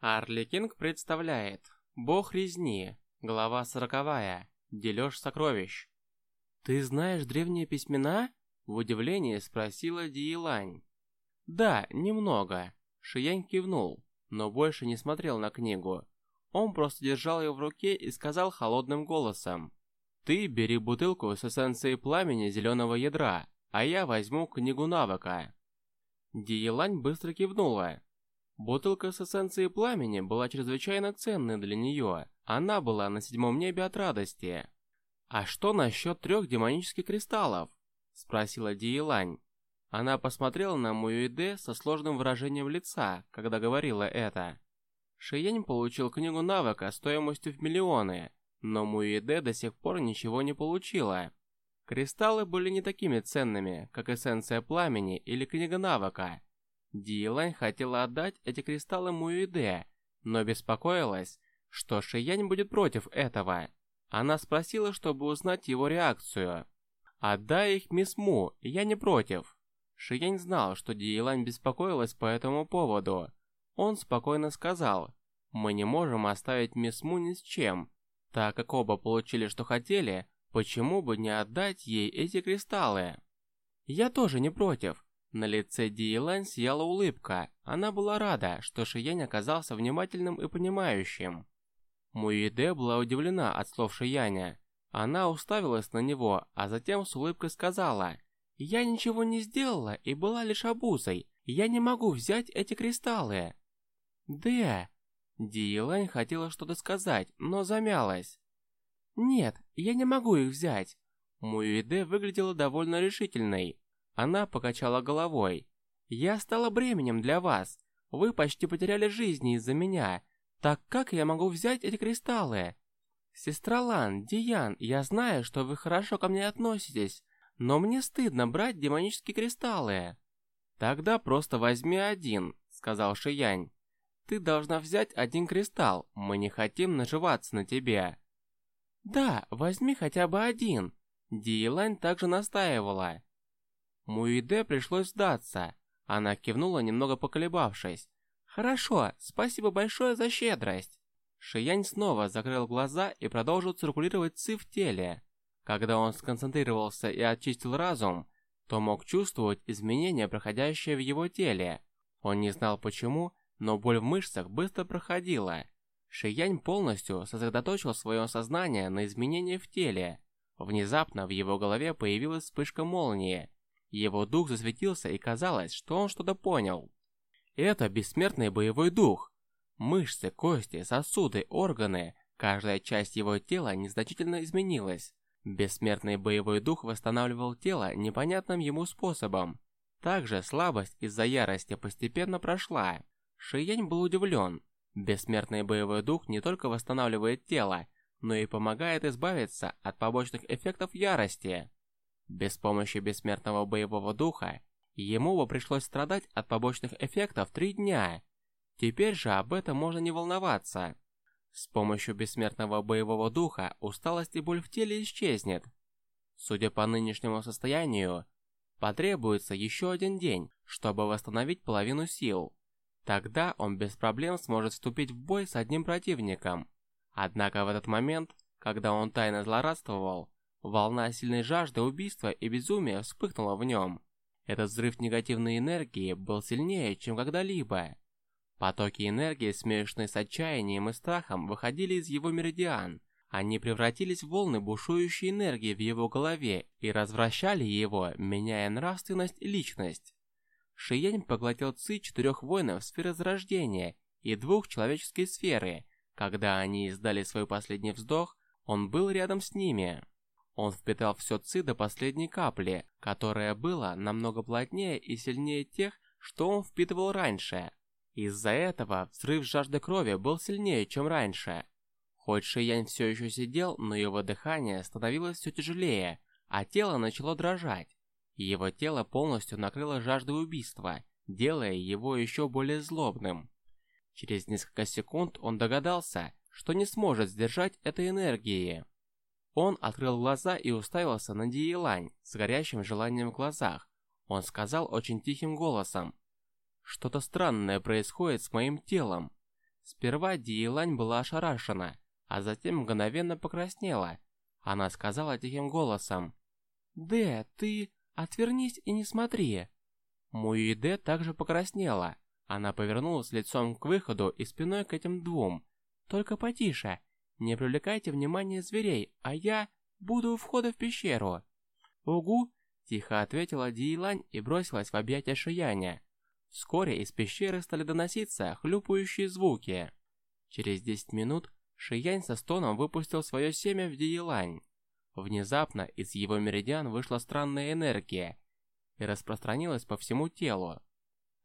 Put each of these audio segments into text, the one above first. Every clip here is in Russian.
Арли Кинг представляет Бог резни, глава сороковая, дележ сокровищ. «Ты знаешь древние письмена?» В удивлении спросила Диелань. «Да, немного». Шиянь кивнул, но больше не смотрел на книгу. Он просто держал ее в руке и сказал холодным голосом. «Ты бери бутылку с эссенцией пламени зеленого ядра, а я возьму книгу навыка». Диелань быстро кивнула. Бутылка с эссенцией пламени была чрезвычайно ценной для нее. Она была на седьмом небе от радости. «А что насчет трех демонических кристаллов?» Спросила Диелань. Она посмотрела на Муюиде со сложным выражением лица, когда говорила это. Шиянь получил книгу навыка стоимостью в миллионы, но Муюиде до сих пор ничего не получила. Кристаллы были не такими ценными, как эссенция пламени или книга навыка. Диелань хотела отдать эти кристаллы Муюиде, но беспокоилась, что Шиянь будет против этого. Она спросила, чтобы узнать его реакцию. «Отдай их мисс Му, я не против». Шиянь знал, что Диелань беспокоилась по этому поводу. Он спокойно сказал, «Мы не можем оставить мисс Му ни с чем. Так как оба получили, что хотели, Почему бы не отдать ей эти кристаллы? Я тоже не против. На лице Диелань сияла улыбка. Она была рада, что Шиянь оказался внимательным и понимающим. Муиде была удивлена от слов Шияня. Она уставилась на него, а затем с улыбкой сказала, «Я ничего не сделала и была лишь обузой. Я не могу взять эти кристаллы». «Дэ!» Диелань хотела что-то сказать, но замялась. «Нет, я не могу их взять». Муиде выглядела довольно решительной. Она покачала головой. «Я стала бременем для вас. Вы почти потеряли жизни из-за меня. Так как я могу взять эти кристаллы?» «Сестра Лан, Диан, я знаю, что вы хорошо ко мне относитесь, но мне стыдно брать демонические кристаллы». «Тогда просто возьми один», — сказал Шиянь. «Ты должна взять один кристалл, мы не хотим наживаться на тебе». «Да, возьми хотя бы один», Диелань также настаивала. Муиде пришлось сдаться. Она кивнула, немного поколебавшись. «Хорошо, спасибо большое за щедрость». Шиянь снова закрыл глаза и продолжил циркулировать ци в теле. Когда он сконцентрировался и очистил разум, то мог чувствовать изменения, проходящие в его теле. Он не знал почему, но боль в мышцах быстро проходила. Шиянь полностью сосредоточил свое сознание на изменении в теле. Внезапно в его голове появилась вспышка молнии. Его дух засветился и казалось, что он что-то понял. Это бессмертный боевой дух. Мышцы, кости, сосуды, органы, каждая часть его тела незначительно изменилась. Бессмертный боевой дух восстанавливал тело непонятным ему способом. Также слабость из-за ярости постепенно прошла. Шиянь был удивлен, Бессмертный боевой дух не только восстанавливает тело, но и помогает избавиться от побочных эффектов ярости. Без помощи бессмертного боевого духа ему бы пришлось страдать от побочных эффектов три дня. Теперь же об этом можно не волноваться. С помощью бессмертного боевого духа усталость и боль в теле исчезнет. Судя по нынешнему состоянию, потребуется еще один день, чтобы восстановить половину сил. Тогда он без проблем сможет вступить в бой с одним противником. Однако в этот момент, когда он тайно злорадствовал, волна сильной жажды убийства и безумия вспыхнула в нем. Этот взрыв негативной энергии был сильнее, чем когда-либо. Потоки энергии, смешанные с отчаянием и страхом, выходили из его меридиан. Они превратились в волны бушующей энергии в его голове и развращали его, меняя нравственность и личность. Шиянь поглотил ци четырех воинов сферы зарождения и двух человеческой сферы. Когда они издали свой последний вздох, он был рядом с ними. Он впитал все ци до последней капли, которая была намного плотнее и сильнее тех, что он впитывал раньше. Из-за этого взрыв жажды крови был сильнее, чем раньше. Хоть Шиянь все еще сидел, но его дыхание становилось все тяжелее, а тело начало дрожать. Его тело полностью накрыло жажда убийства, делая его еще более злобным. Через несколько секунд он догадался, что не сможет сдержать этой энергии. Он открыл глаза и уставился на Диелань с горящим желанием в глазах. Он сказал очень тихим голосом, «Что-то странное происходит с моим телом». Сперва Диелань была ошарашена, а затем мгновенно покраснела. Она сказала тихим голосом. «Дэ, ты отвернись и не смотри». Муиде также покраснела. Она повернулась лицом к выходу и спиной к этим двум. «Только потише. Не привлекайте внимание зверей, а я буду у входа в пещеру». «Угу», – тихо ответила Диелань и бросилась в объятия Шияня. Вскоре из пещеры стали доноситься хлюпающие звуки. Через 10 минут Шиянь со стоном выпустил свое семя в Диелань. Внезапно из его меридиан вышла странная энергия и распространилась по всему телу.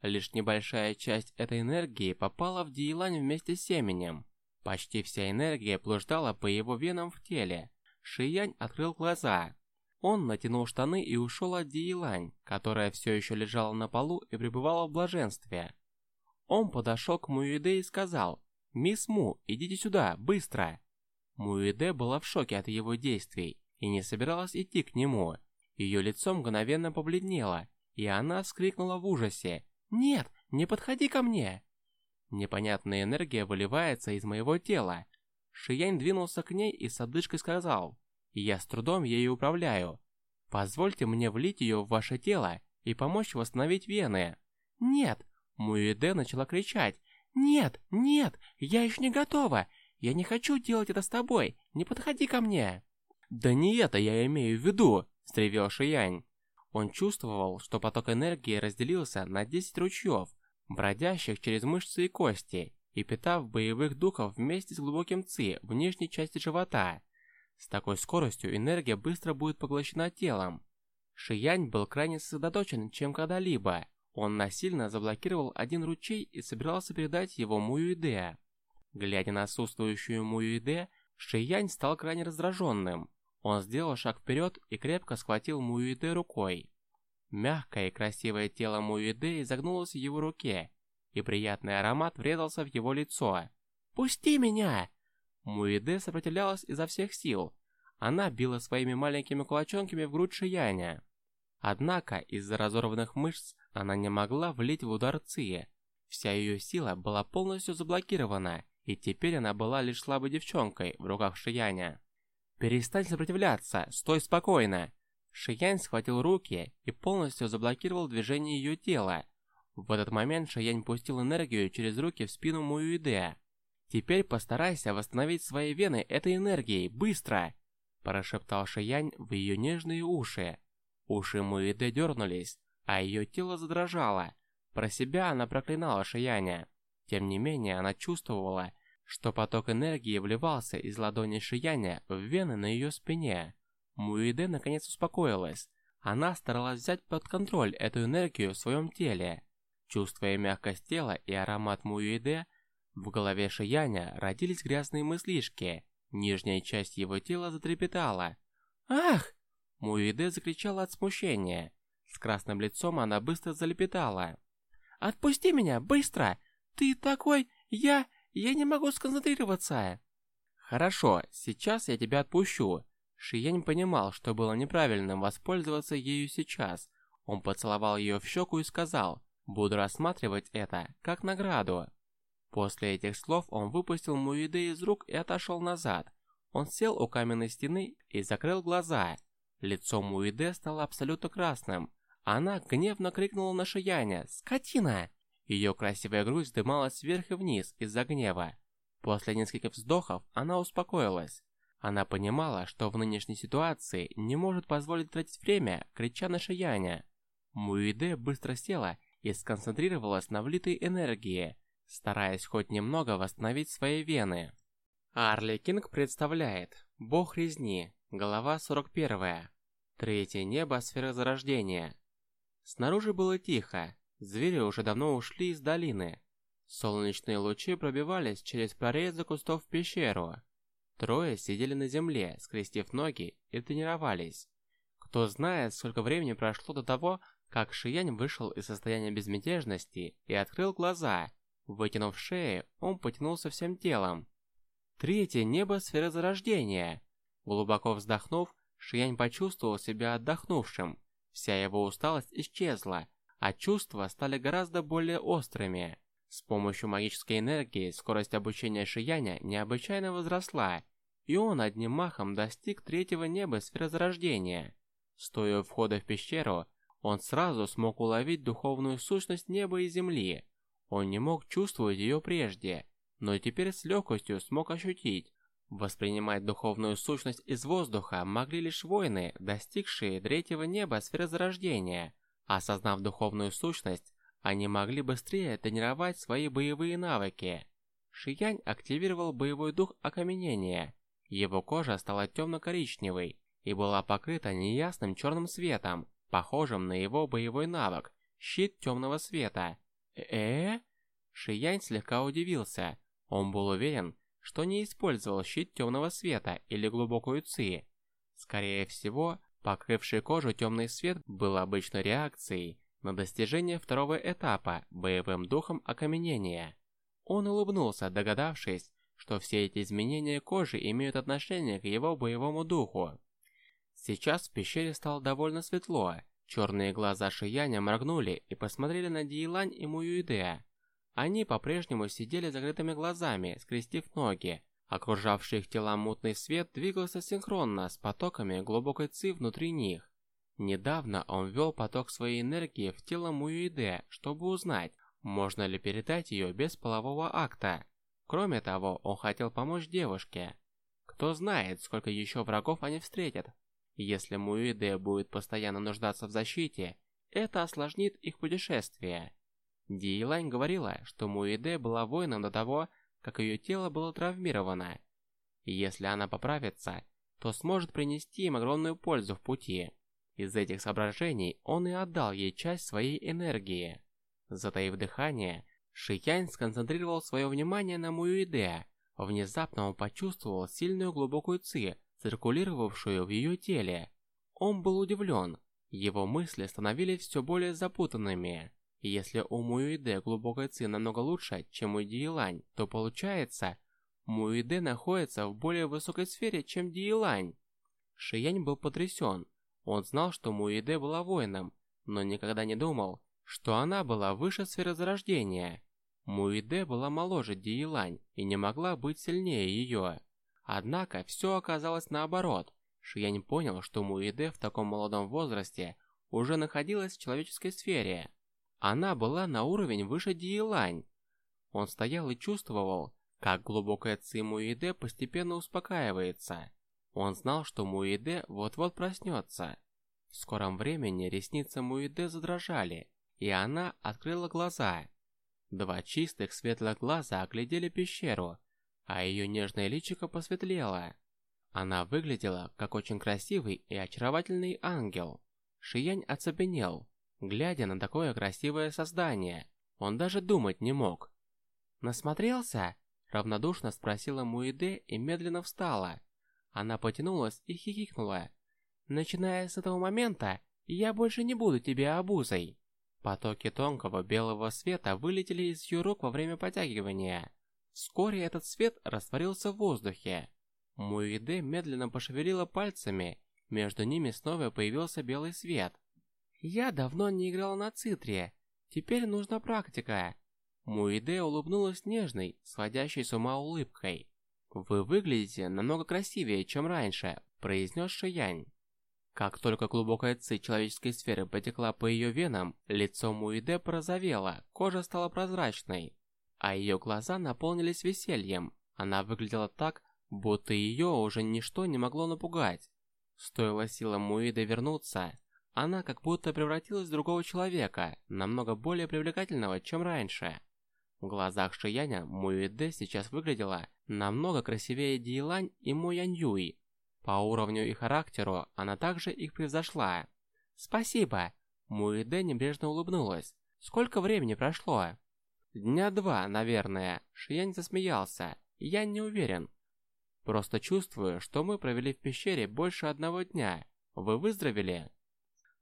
Лишь небольшая часть этой энергии попала в Диелань вместе с семенем. Почти вся энергия блуждала по его венам в теле. Шиянь открыл глаза. Он натянул штаны и ушел от Диелань, которая все еще лежала на полу и пребывала в блаженстве. Он подошел к Муиде и сказал, «Мисс Му, идите сюда, быстро!» Муиде была в шоке от его действий и не собиралась идти к нему. Ее лицо мгновенно побледнело, и она вскрикнула в ужасе, «Нет, не подходи ко мне!» Непонятная энергия выливается из моего тела. Шиянь двинулся к ней и с одышкой сказал, я с трудом ею управляю. Позвольте мне влить ее в ваше тело и помочь восстановить вены. Нет! Муэде начала кричать. Нет, нет, я еще не готова. Я не хочу делать это с тобой. Не подходи ко мне. Да не это я имею в виду, стревел Шиянь. Он чувствовал, что поток энергии разделился на 10 ручьев, бродящих через мышцы и кости, и питав боевых духов вместе с глубоким ци в нижней части живота. С такой скоростью энергия быстро будет поглощена телом. Шиянь был крайне сосредоточен, чем когда-либо. Он насильно заблокировал один ручей и собирался передать его Муюиде. Глядя на отсутствующую Муюиде, Шиянь стал крайне раздраженным. Он сделал шаг вперед и крепко схватил Муюиде рукой. Мягкое и красивое тело Муюиде изогнулось в его руке, и приятный аромат врезался в его лицо. «Пусти меня!» Муиде сопротивлялась изо всех сил. Она била своими маленькими кулачонками в грудь Шияня. Однако из-за разорванных мышц она не могла влить в удар Ци. Вся ее сила была полностью заблокирована, и теперь она была лишь слабой девчонкой в руках Шияня. «Перестань сопротивляться, стой спокойно!» Шиянь схватил руки и полностью заблокировал движение ее тела. В этот момент Шиянь пустил энергию через руки в спину Муюиде. «Теперь постарайся восстановить свои вены этой энергией, быстро!» Прошептал Шиянь в ее нежные уши. Уши Муиде дернулись, а ее тело задрожало. Про себя она проклинала Шияня. Тем не менее, она чувствовала, что поток энергии вливался из ладони Шияня в вены на ее спине. Муиде наконец успокоилась. Она старалась взять под контроль эту энергию в своем теле. Чувствуя мягкость тела и аромат Муиде, в голове Шияня родились грязные мыслишки. Нижняя часть его тела затрепетала. «Ах!» Муиде закричала от смущения. С красным лицом она быстро залепетала. «Отпусти меня, быстро! Ты такой... Я... Я не могу сконцентрироваться!» «Хорошо, сейчас я тебя отпущу». Шиянь понимал, что было неправильным воспользоваться ею сейчас. Он поцеловал ее в щеку и сказал, «Буду рассматривать это как награду». После этих слов он выпустил Муиде из рук и отошел назад. Он сел у каменной стены и закрыл глаза. Лицо Муиде стало абсолютно красным. Она гневно крикнула на Шияня «Скотина!». Ее красивая грудь вздымалась вверх и вниз из-за гнева. После нескольких вздохов она успокоилась. Она понимала, что в нынешней ситуации не может позволить тратить время, крича на Шияня. Муиде быстро села и сконцентрировалась на влитой энергии стараясь хоть немного восстановить свои вены. Арли Кинг представляет Бог резни, глава 41. Третье небо сферы зарождения. Снаружи было тихо, звери уже давно ушли из долины. Солнечные лучи пробивались через прорезы кустов в пещеру. Трое сидели на земле, скрестив ноги и тренировались. Кто знает, сколько времени прошло до того, как Шиянь вышел из состояния безмятежности и открыл глаза – Вытянув шею, он потянулся всем телом. Третье небо сферы зарождения. Глубоко вздохнув, Шиянь почувствовал себя отдохнувшим. Вся его усталость исчезла, а чувства стали гораздо более острыми. С помощью магической энергии скорость обучения Шияня необычайно возросла, и он одним махом достиг третьего неба сферозарождения. Стоя у входа в пещеру, он сразу смог уловить духовную сущность неба и земли. Он не мог чувствовать ее прежде, но теперь с легкостью смог ощутить. Воспринимать духовную сущность из воздуха могли лишь воины, достигшие третьего неба сферозарождения. Осознав духовную сущность, они могли быстрее тренировать свои боевые навыки. Шиянь активировал боевой дух окаменения. Его кожа стала темно-коричневой и была покрыта неясным черным светом, похожим на его боевой навык – щит темного света. э, -э? Шиянь слегка удивился. Он был уверен, что не использовал щит темного света или глубокую ци. Скорее всего, покрывший кожу темный свет был обычной реакцией на достижение второго этапа боевым духом окаменения. Он улыбнулся, догадавшись, что все эти изменения кожи имеют отношение к его боевому духу. Сейчас в пещере стало довольно светло. Черные глаза Шияня моргнули и посмотрели на Диелань и Муюиде. Они по-прежнему сидели закрытыми глазами, скрестив ноги. Окружавший их тела мутный свет двигался синхронно с потоками глубокой ци внутри них. Недавно он ввел поток своей энергии в тело Муюиде, чтобы узнать, можно ли передать ее без полового акта. Кроме того, он хотел помочь девушке. Кто знает, сколько еще врагов они встретят. Если Муиде будет постоянно нуждаться в защите, это осложнит их путешествие. Диелань говорила, что Муиде была воином до того, как ее тело было травмировано. Если она поправится, то сможет принести им огромную пользу в пути. Из этих соображений он и отдал ей часть своей энергии. Затаив дыхание, Шиянь сконцентрировал свое внимание на Муиде. Внезапно он почувствовал сильную глубокую ци, циркулировавшую в ее теле. Он был удивлен. Его мысли становились все более запутанными. Если у Муиде глубокая ци намного лучше, чем у Диелань, то получается, Муиде находится в более высокой сфере, чем Диелань. Шиянь был потрясен. Он знал, что Муиде была воином, но никогда не думал, что она была выше сферы зарождения. Муиде была моложе Диелань и не могла быть сильнее ее. Однако все оказалось наоборот. Шиянь понял, что Муиде в таком молодом возрасте уже находилась в человеческой сфере. Она была на уровень выше Диелань. Он стоял и чувствовал, как глубокая ци Муиде постепенно успокаивается. Он знал, что Муиде вот-вот проснется. В скором времени ресницы Муиде задрожали, и она открыла глаза. Два чистых светлых глаза оглядели пещеру, а ее нежное личико посветлело. Она выглядела как очень красивый и очаровательный ангел. Шиянь оцепенел. Глядя на такое красивое создание, он даже думать не мог. «Насмотрелся?» – равнодушно спросила Муиде и медленно встала. Она потянулась и хихикнула. «Начиная с этого момента, я больше не буду тебе обузой». Потоки тонкого белого света вылетели из ее рук во время потягивания. Вскоре этот свет растворился в воздухе. Муиде медленно пошевелила пальцами, между ними снова появился белый свет. Я давно не играла на цитре. Теперь нужна практика. Муиде улыбнулась нежной, сходящей с ума улыбкой. «Вы выглядите намного красивее, чем раньше», – произнес Шиянь. Как только глубокая ци человеческой сферы потекла по ее венам, лицо Муиде порозовело, кожа стала прозрачной, а ее глаза наполнились весельем. Она выглядела так, будто ее уже ничто не могло напугать. Стоило силам Муиде вернуться, она как будто превратилась в другого человека, намного более привлекательного, чем раньше. В глазах Шияня Муэде сейчас выглядела намного красивее Диелань и Мо Янь По уровню и характеру она также их превзошла. «Спасибо!» Муэде небрежно улыбнулась. «Сколько времени прошло?» «Дня два, наверное». Шиянь засмеялся. «Я не уверен. Просто чувствую, что мы провели в пещере больше одного дня. Вы выздоровели?»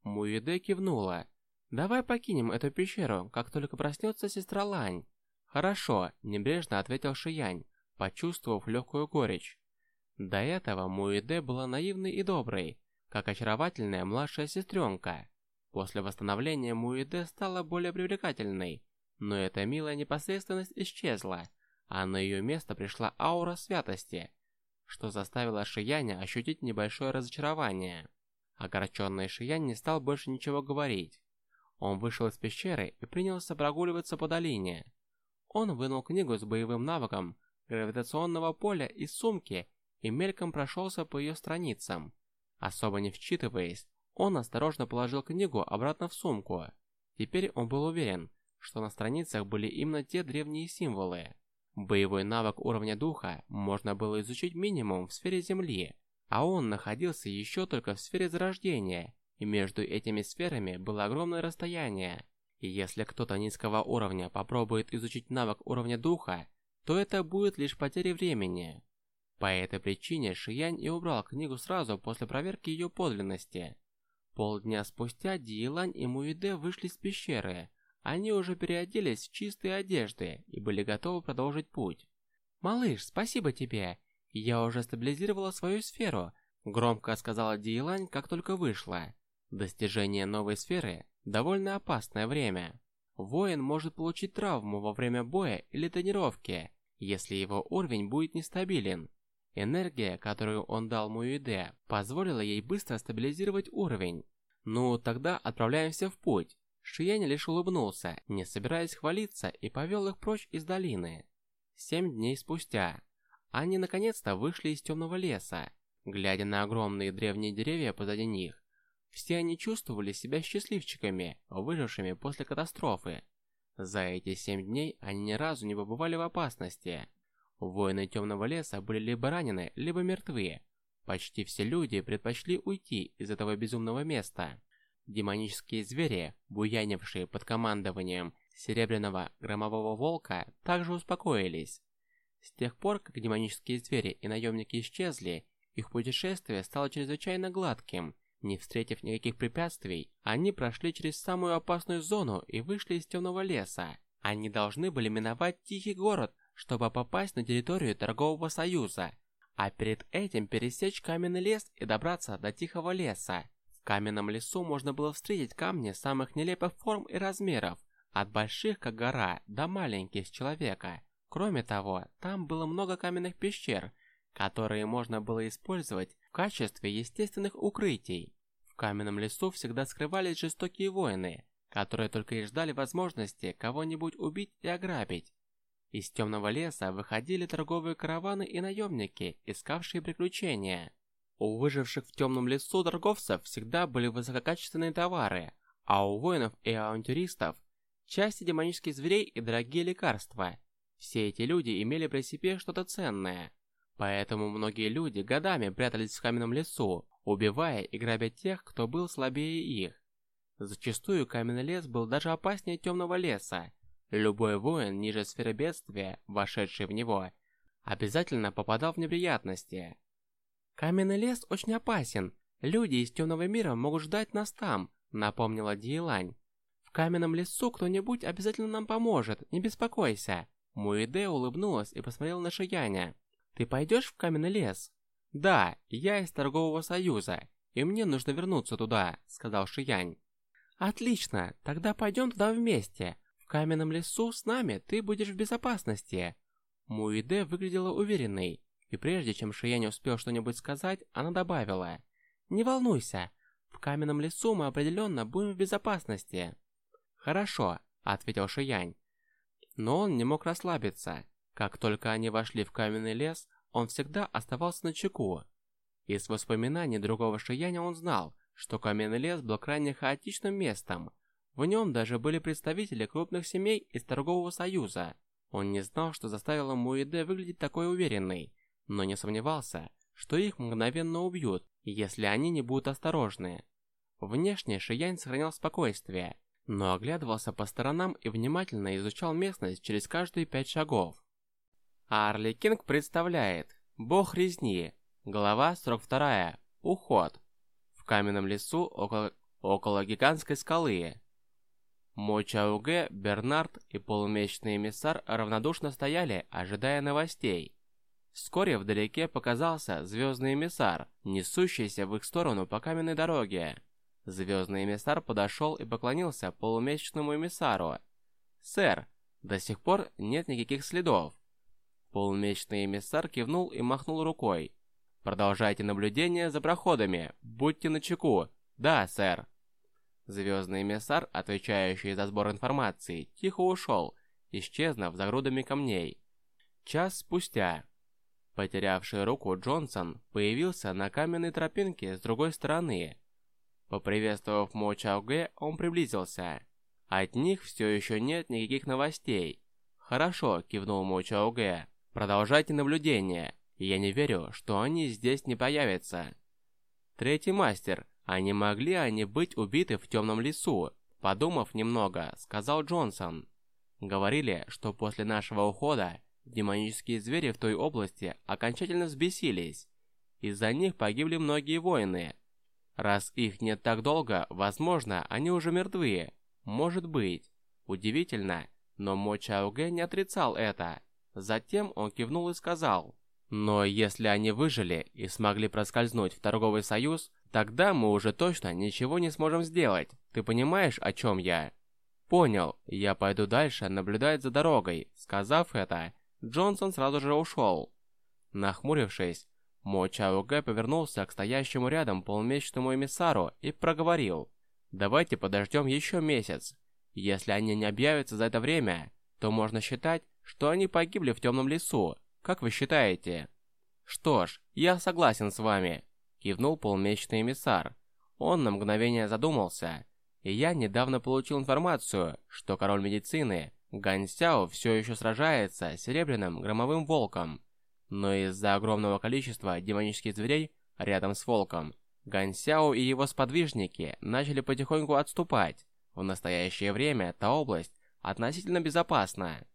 Муиде кивнула. «Давай покинем эту пещеру, как только проснется сестра Лань». «Хорошо», – небрежно ответил Шиянь, почувствовав легкую горечь. До этого Муиде была наивной и доброй, как очаровательная младшая сестренка. После восстановления Муиде стала более привлекательной, Но эта милая непосредственность исчезла, а на ее место пришла аура святости, что заставило Шияня ощутить небольшое разочарование. Огорченный Шиянь не стал больше ничего говорить. Он вышел из пещеры и принялся прогуливаться по долине. Он вынул книгу с боевым навыком гравитационного поля из сумки и мельком прошелся по ее страницам. Особо не вчитываясь, он осторожно положил книгу обратно в сумку. Теперь он был уверен, что на страницах были именно те древние символы. Боевой навык уровня духа можно было изучить минимум в сфере Земли, а он находился еще только в сфере зарождения, и между этими сферами было огромное расстояние. И если кто-то низкого уровня попробует изучить навык уровня духа, то это будет лишь потеря времени. По этой причине Шиянь и убрал книгу сразу после проверки ее подлинности. Полдня спустя Диелань и Муиде вышли из пещеры, они уже переоделись в чистые одежды и были готовы продолжить путь. «Малыш, спасибо тебе! Я уже стабилизировала свою сферу», громко сказала Диелань, как только вышла. Достижение новой сферы – довольно опасное время. Воин может получить травму во время боя или тренировки, если его уровень будет нестабилен. Энергия, которую он дал Муиде, позволила ей быстро стабилизировать уровень. Ну, тогда отправляемся в путь. Шиянь лишь улыбнулся, не собираясь хвалиться, и повел их прочь из долины. Семь дней спустя, они наконец-то вышли из темного леса. Глядя на огромные древние деревья позади них, все они чувствовали себя счастливчиками, выжившими после катастрофы. За эти семь дней они ни разу не побывали в опасности. Воины темного леса были либо ранены, либо мертвы. Почти все люди предпочли уйти из этого безумного места. Демонические звери, буянившие под командованием Серебряного Громового Волка, также успокоились. С тех пор, как демонические звери и наемники исчезли, их путешествие стало чрезвычайно гладким. Не встретив никаких препятствий, они прошли через самую опасную зону и вышли из темного леса. Они должны были миновать Тихий город, чтобы попасть на территорию Торгового Союза, а перед этим пересечь каменный лес и добраться до Тихого леса. В каменном лесу можно было встретить камни самых нелепых форм и размеров, от больших, как гора, до маленьких, с человека. Кроме того, там было много каменных пещер, которые можно было использовать в качестве естественных укрытий. В каменном лесу всегда скрывались жестокие воины, которые только и ждали возможности кого-нибудь убить и ограбить. Из темного леса выходили торговые караваны и наемники, искавшие приключения. У выживших в темном лесу торговцев всегда были высококачественные товары, а у воинов и авантюристов – части демонических зверей и дорогие лекарства. Все эти люди имели при себе что-то ценное. Поэтому многие люди годами прятались в каменном лесу, убивая и грабя тех, кто был слабее их. Зачастую каменный лес был даже опаснее темного леса. Любой воин ниже сферы бедствия, вошедший в него, обязательно попадал в неприятности. «Каменный лес очень опасен. Люди из темного мира могут ждать нас там», — напомнила Диелань. «В каменном лесу кто-нибудь обязательно нам поможет, не беспокойся». Муэде улыбнулась и посмотрела на Шияня. «Ты пойдешь в каменный лес?» «Да, я из торгового союза, и мне нужно вернуться туда», — сказал Шиянь. «Отлично, тогда пойдем туда вместе. В каменном лесу с нами ты будешь в безопасности». Муэде выглядела уверенной, и прежде чем Шиянь успел что-нибудь сказать, она добавила. «Не волнуйся, в каменном лесу мы определенно будем в безопасности». «Хорошо», — ответил Шиянь. Но он не мог расслабиться. Как только они вошли в каменный лес, он всегда оставался на чеку. Из воспоминаний другого Шияня он знал, что каменный лес был крайне хаотичным местом. В нем даже были представители крупных семей из торгового союза. Он не знал, что заставило Муиде выглядеть такой уверенной, но не сомневался, что их мгновенно убьют, если они не будут осторожны. Внешне Шиянь сохранял спокойствие, но оглядывался по сторонам и внимательно изучал местность через каждые пять шагов. Арли Кинг представляет Бог резни, глава 42, уход. В каменном лесу около, около гигантской скалы. Мо Чауге, Бернард и полумесячный эмиссар равнодушно стояли, ожидая новостей. Вскоре вдалеке показался звездный эмиссар, несущийся в их сторону по каменной дороге. Звездный эмиссар подошел и поклонился полумесячному эмиссару. «Сэр, До сих пор нет никаких следов. Полумесячный эмиссар кивнул и махнул рукой. Продолжайте наблюдение за проходами. Будьте начеку. Да, сэр. Звездный эмиссар, отвечающий за сбор информации, тихо ушел, исчезнув за грудами камней. Час спустя. Потерявший руку Джонсон появился на каменной тропинке с другой стороны. Поприветствовав Мо Чауге, он приблизился. От них все еще нет никаких новостей. «Хорошо», — кивнул Мо Чауге. «Продолжайте наблюдение. Я не верю, что они здесь не появятся». Третий мастер. А не могли они быть убиты в темном лесу? Подумав немного, сказал Джонсон. Говорили, что после нашего ухода демонические звери в той области окончательно взбесились. Из-за них погибли многие воины. Раз их нет так долго, возможно, они уже мертвы. Может быть. Удивительно, но Мо Чаугэ не отрицал это. Затем он кивнул и сказал, «Но если они выжили и смогли проскользнуть в торговый союз, тогда мы уже точно ничего не сможем сделать. Ты понимаешь, о чем я?» «Понял, я пойду дальше наблюдать за дорогой». Сказав это, Джонсон сразу же ушел. Нахмурившись, Мо Чаугэ повернулся к стоящему рядом полумесячному эмиссару и проговорил. «Давайте подождем еще месяц. Если они не объявятся за это время, то можно считать, что они погибли в темном лесу. Как вы считаете?» «Что ж, я согласен с вами», — кивнул полумесячный эмиссар. Он на мгновение задумался и я недавно получил информацию, что король медицины Гань Сяо все еще сражается с серебряным громовым волком. Но из-за огромного количества демонических зверей рядом с волком, Гань Сяо и его сподвижники начали потихоньку отступать. В настоящее время та область относительно безопасна.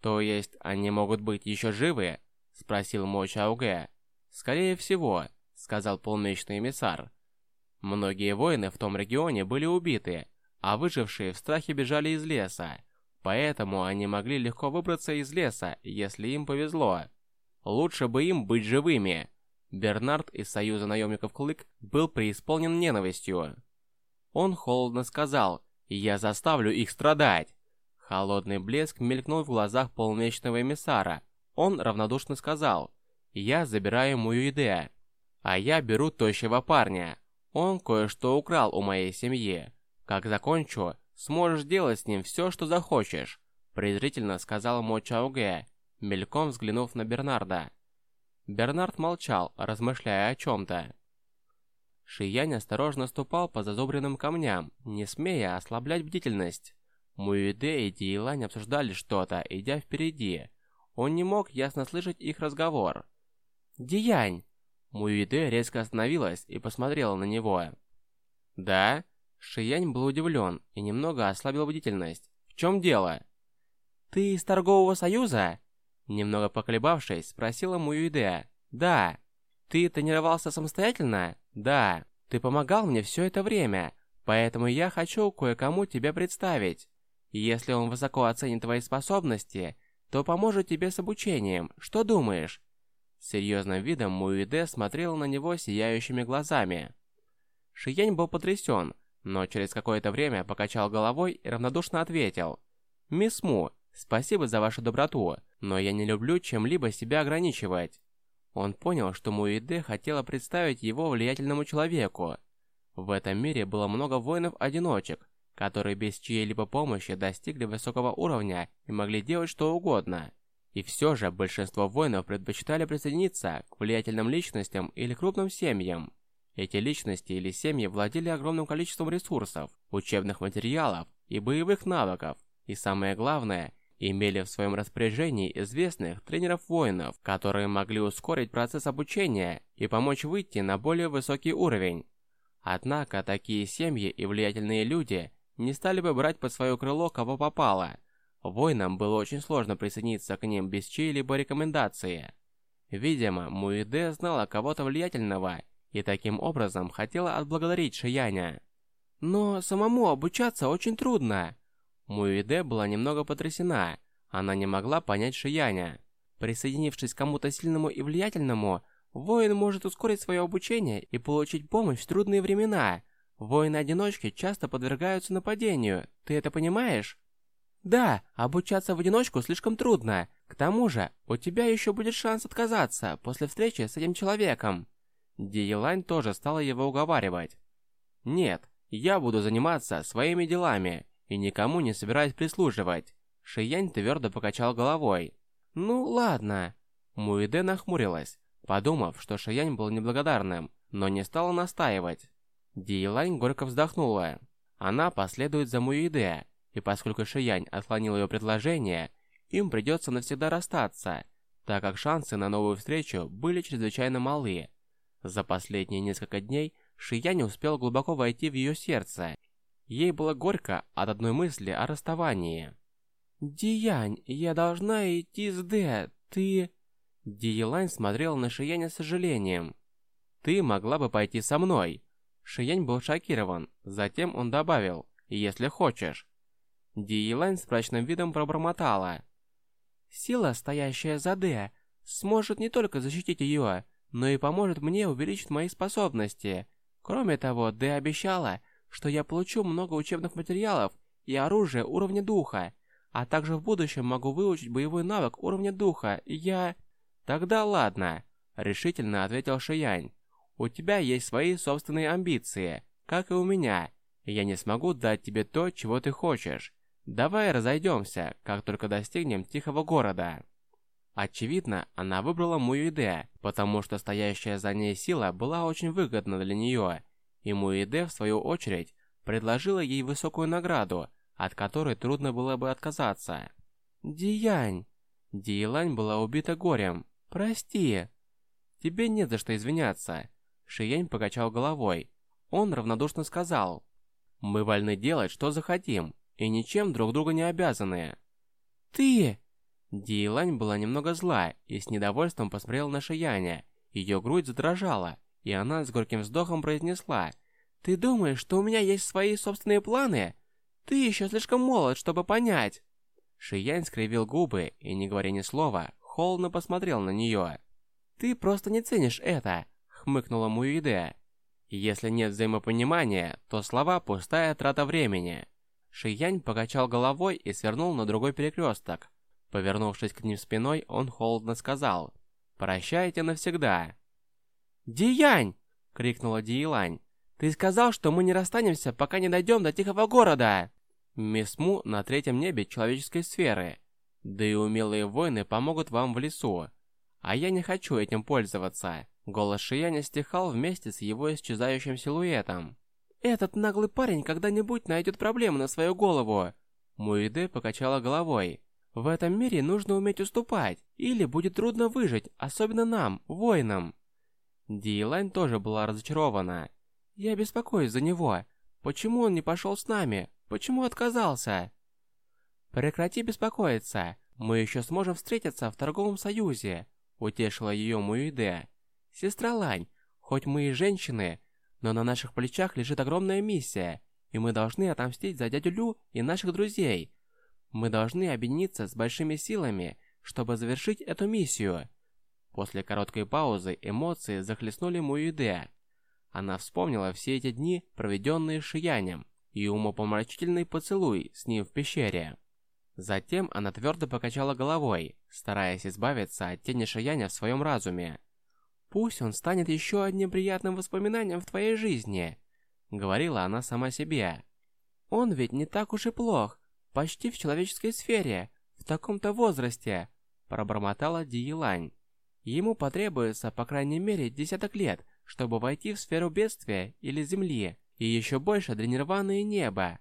То есть они могут быть еще живы? Спросил Мо Чаугэ. Скорее всего, сказал полночный эмиссар. Многие воины в том регионе были убиты, а выжившие в страхе бежали из леса. Поэтому они могли легко выбраться из леса, если им повезло. Лучше бы им быть живыми. Бернард из Союза наемников Клык был преисполнен ненавистью. Он холодно сказал «Я заставлю их страдать». Холодный блеск мелькнул в глазах полумесячного эмиссара. Он равнодушно сказал «Я забираю Муюиде, а я беру тощего парня». Он кое-что украл у моей семьи. Как закончу, сможешь делать с ним все, что захочешь», презрительно сказал Мо Чауге, мельком взглянув на Бернарда. Бернард молчал, размышляя о чем-то. Шиянь осторожно ступал по зазубренным камням, не смея ослаблять бдительность. Муиде и Диелань обсуждали что-то, идя впереди. Он не мог ясно слышать их разговор. «Диянь, Муиде резко остановилась и посмотрела на него. «Да?» Шиянь был удивлен и немного ослабил бдительность. «В чем дело?» «Ты из торгового союза?» Немного поколебавшись, спросила Муиде. «Да». «Ты тренировался самостоятельно?» «Да». «Ты помогал мне все это время, поэтому я хочу кое-кому тебя представить. Если он высоко оценит твои способности, то поможет тебе с обучением. Что думаешь?» Серьезным видом Муиде смотрел на него сияющими глазами. Шиянь был потрясен, но через какое-то время покачал головой и равнодушно ответил. «Мисс Му, спасибо за вашу доброту, но я не люблю чем-либо себя ограничивать». Он понял, что Муиде хотела представить его влиятельному человеку. В этом мире было много воинов-одиночек, которые без чьей-либо помощи достигли высокого уровня и могли делать что угодно. И все же большинство воинов предпочитали присоединиться к влиятельным личностям или крупным семьям. Эти личности или семьи владели огромным количеством ресурсов, учебных материалов и боевых навыков, и самое главное, имели в своем распоряжении известных тренеров-воинов, которые могли ускорить процесс обучения и помочь выйти на более высокий уровень. Однако такие семьи и влиятельные люди не стали бы брать под свое крыло кого попало – Воинам было очень сложно присоединиться к ним без чьей-либо рекомендации. Видимо, Муиде знала кого-то влиятельного и таким образом хотела отблагодарить Шияня. Но самому обучаться очень трудно. Муиде была немного потрясена. Она не могла понять Шияня. Присоединившись к кому-то сильному и влиятельному, воин может ускорить свое обучение и получить помощь в трудные времена. Воины-одиночки часто подвергаются нападению. Ты это понимаешь? Да, обучаться в одиночку слишком трудно. К тому же, у тебя еще будет шанс отказаться после встречи с этим человеком. Диелайн тоже стала его уговаривать. Нет, я буду заниматься своими делами и никому не собираюсь прислуживать. Шиянь твердо покачал головой. Ну ладно. Муиде нахмурилась, подумав, что Шиянь был неблагодарным, но не стала настаивать. Диелань горько вздохнула. Она последует за Муиде, и поскольку Шиянь отклонил ее предложение, им придется навсегда расстаться, так как шансы на новую встречу были чрезвычайно малы. За последние несколько дней Шиянь успел глубоко войти в ее сердце. Ей было горько от одной мысли о расставании. «Диянь, я должна идти с Дэ, ты...» Диелань смотрел на Шияня с сожалением. «Ты могла бы пойти со мной». Шиянь был шокирован, затем он добавил «если хочешь». Диелань с прочным видом пробормотала. «Сила, стоящая за Дэ, сможет не только защитить ее, но и поможет мне увеличить мои способности. Кроме того, Дэ обещала, что я получу много учебных материалов и оружия уровня духа, а также в будущем могу выучить боевой навык уровня духа, я... Тогда ладно, решительно ответил Шиянь. У тебя есть свои собственные амбиции, как и у меня. Я не смогу дать тебе то, чего ты хочешь. Давай разойдемся, как только достигнем тихого города. Очевидно, она выбрала Муиде, потому что стоящая за ней сила была очень выгодна для нее, и Муиде, в свою очередь, предложила ей высокую награду, от которой трудно было бы отказаться. «Диянь!» Диелань была убита горем. «Прости!» «Тебе нет за что извиняться!» Шиянь покачал головой. Он равнодушно сказал. «Мы вольны делать, что захотим, и ничем друг друга не обязаны». «Ты!» Диелань была немного зла и с недовольством посмотрела на Шияня. Ее грудь задрожала, и она с горьким вздохом произнесла «Ты думаешь, что у меня есть свои собственные планы? Ты еще слишком молод, чтобы понять!» Шиянь скривил губы и, не говоря ни слова, холодно посмотрел на нее. «Ты просто не ценишь это!» — хмыкнула Муиде. «Если нет взаимопонимания, то слова — пустая трата времени». Шиянь покачал головой и свернул на другой перекресток, Повернувшись к ним спиной, он холодно сказал «Прощайте навсегда». «Диянь!» — крикнула Диелань. «Ты сказал, что мы не расстанемся, пока не дойдем до Тихого города!» Мисс Му на третьем небе человеческой сферы. Да и умелые воины помогут вам в лесу. А я не хочу этим пользоваться. Голос Шияня стихал вместе с его исчезающим силуэтом. «Этот наглый парень когда-нибудь найдет проблемы на свою голову!» Муиде покачала головой. В этом мире нужно уметь уступать, или будет трудно выжить, особенно нам, воинам. Дилайн тоже была разочарована. Я беспокоюсь за него. Почему он не пошел с нами? Почему отказался? Прекрати беспокоиться. Мы еще сможем встретиться в торговом союзе, утешила ее Муиде. Сестра Лань, хоть мы и женщины, но на наших плечах лежит огромная миссия, и мы должны отомстить за дядю Лю и наших друзей. Мы должны объединиться с большими силами, чтобы завершить эту миссию. После короткой паузы эмоции захлестнули Муиде. Она вспомнила все эти дни, проведенные Шиянем, и умопомрачительный поцелуй с ним в пещере. Затем она твердо покачала головой, стараясь избавиться от тени Шияня в своем разуме. «Пусть он станет еще одним приятным воспоминанием в твоей жизни», — говорила она сама себе. «Он ведь не так уж и плох, почти в человеческой сфере, в таком-то возрасте», – пробормотала Диелань. «Ему потребуется, по крайней мере, десяток лет, чтобы войти в сферу бедствия или земли, и еще больше и неба.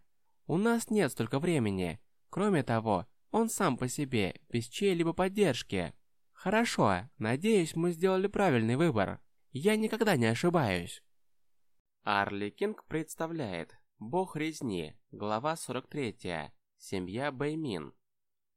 У нас нет столько времени. Кроме того, он сам по себе, без чьей-либо поддержки. Хорошо, надеюсь, мы сделали правильный выбор. Я никогда не ошибаюсь». Арли Кинг представляет Бог резни, глава 43. Семья Бэймин.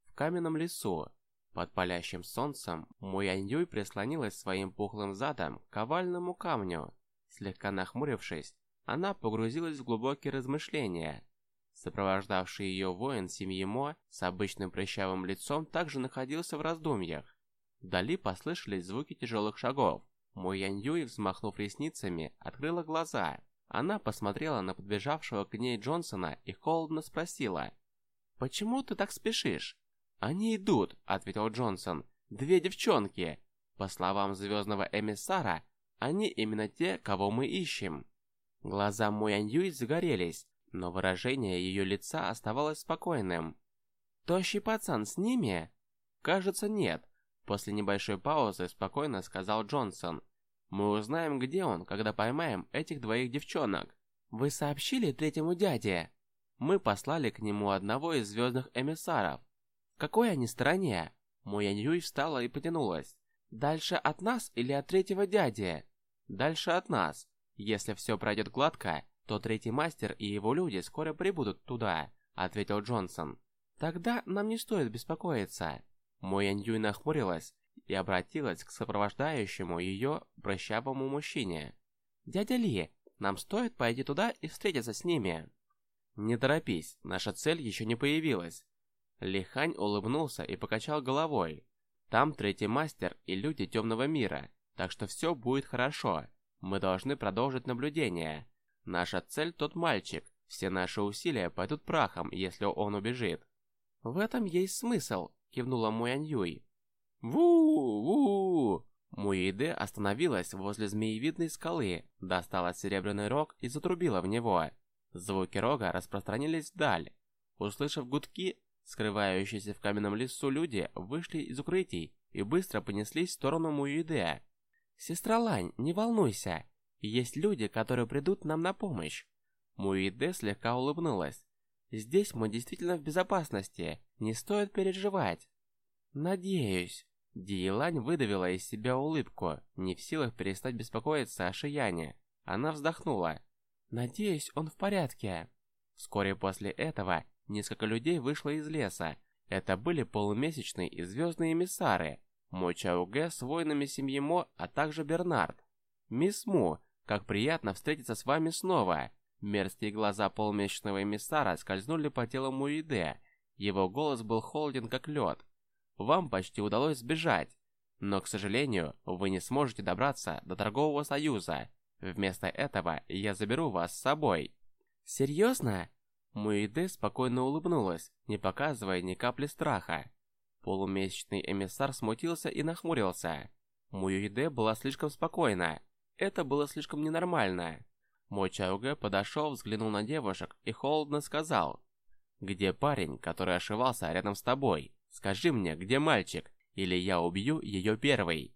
В каменном лесу, под палящим солнцем, Муяньюй прислонилась своим пухлым задом к овальному камню. Слегка нахмурившись, она погрузилась в глубокие размышления. Сопровождавший ее воин семьи Мо с обычным прыщавым лицом также находился в раздумьях. Вдали послышались звуки тяжелых шагов. Мой Янь взмахнув ресницами, открыла глаза. Она посмотрела на подбежавшего к ней Джонсона и холодно спросила. почему ты так спешишь?» «Они идут», — ответил Джонсон. «Две девчонки. По словам звездного эмиссара, они именно те, кого мы ищем». Глаза Муянь Юй загорелись, но выражение ее лица оставалось спокойным. «Тощий пацан с ними?» «Кажется, нет», — после небольшой паузы спокойно сказал Джонсон. «Мы узнаем, где он, когда поймаем этих двоих девчонок». «Вы сообщили третьему дяде?» Мы послали к нему одного из звездных эмиссаров. Какой они стороне? Моя Юй встала и потянулась. Дальше от нас или от третьего дяди? Дальше от нас. Если все пройдет гладко, то третий мастер и его люди скоро прибудут туда, ответил Джонсон. Тогда нам не стоит беспокоиться. Моя Юй нахмурилась и обратилась к сопровождающему ее прыщавому мужчине. «Дядя Ли, нам стоит пойти туда и встретиться с ними». «Не торопись, наша цель еще не появилась». Лихань улыбнулся и покачал головой. «Там третий мастер и люди темного мира, так что все будет хорошо. Мы должны продолжить наблюдение. Наша цель тот мальчик. Все наши усилия пойдут прахом, если он убежит». «В этом есть смысл», — кивнула Муянь Юй. «Ву-ву!» Муиде остановилась возле змеевидной скалы, достала серебряный рог и затрубила в него. Звуки рога распространились вдаль. Услышав гудки, скрывающиеся в каменном лесу люди вышли из укрытий и быстро понеслись в сторону Муиде. «Сестра Лань, не волнуйся, есть люди, которые придут нам на помощь». Муиде слегка улыбнулась. «Здесь мы действительно в безопасности, не стоит переживать». «Надеюсь». Диелань выдавила из себя улыбку, не в силах перестать беспокоиться о Шияне. Она вздохнула. Надеюсь, он в порядке. Вскоре после этого несколько людей вышло из леса. Это были полумесячные и звездные эмиссары. Мо Чауге с воинами семьи Мо, а также Бернард. «Мисс Му, как приятно встретиться с вами снова!» Мерзкие глаза полумесячного эмиссара скользнули по телу Муиде. Его голос был холоден, как лед. «Вам почти удалось сбежать, но, к сожалению, вы не сможете добраться до торгового союза. Вместо этого я заберу вас с собой». «Серьезно?» Муиде спокойно улыбнулась, не показывая ни капли страха. Полумесячный эмиссар смутился и нахмурился. Муиде была слишком спокойна. Это было слишком ненормально. Мой Чауге подошел, взглянул на девушек и холодно сказал. «Где парень, который ошивался рядом с тобой? Скажи мне, где мальчик, или я убью ее первый».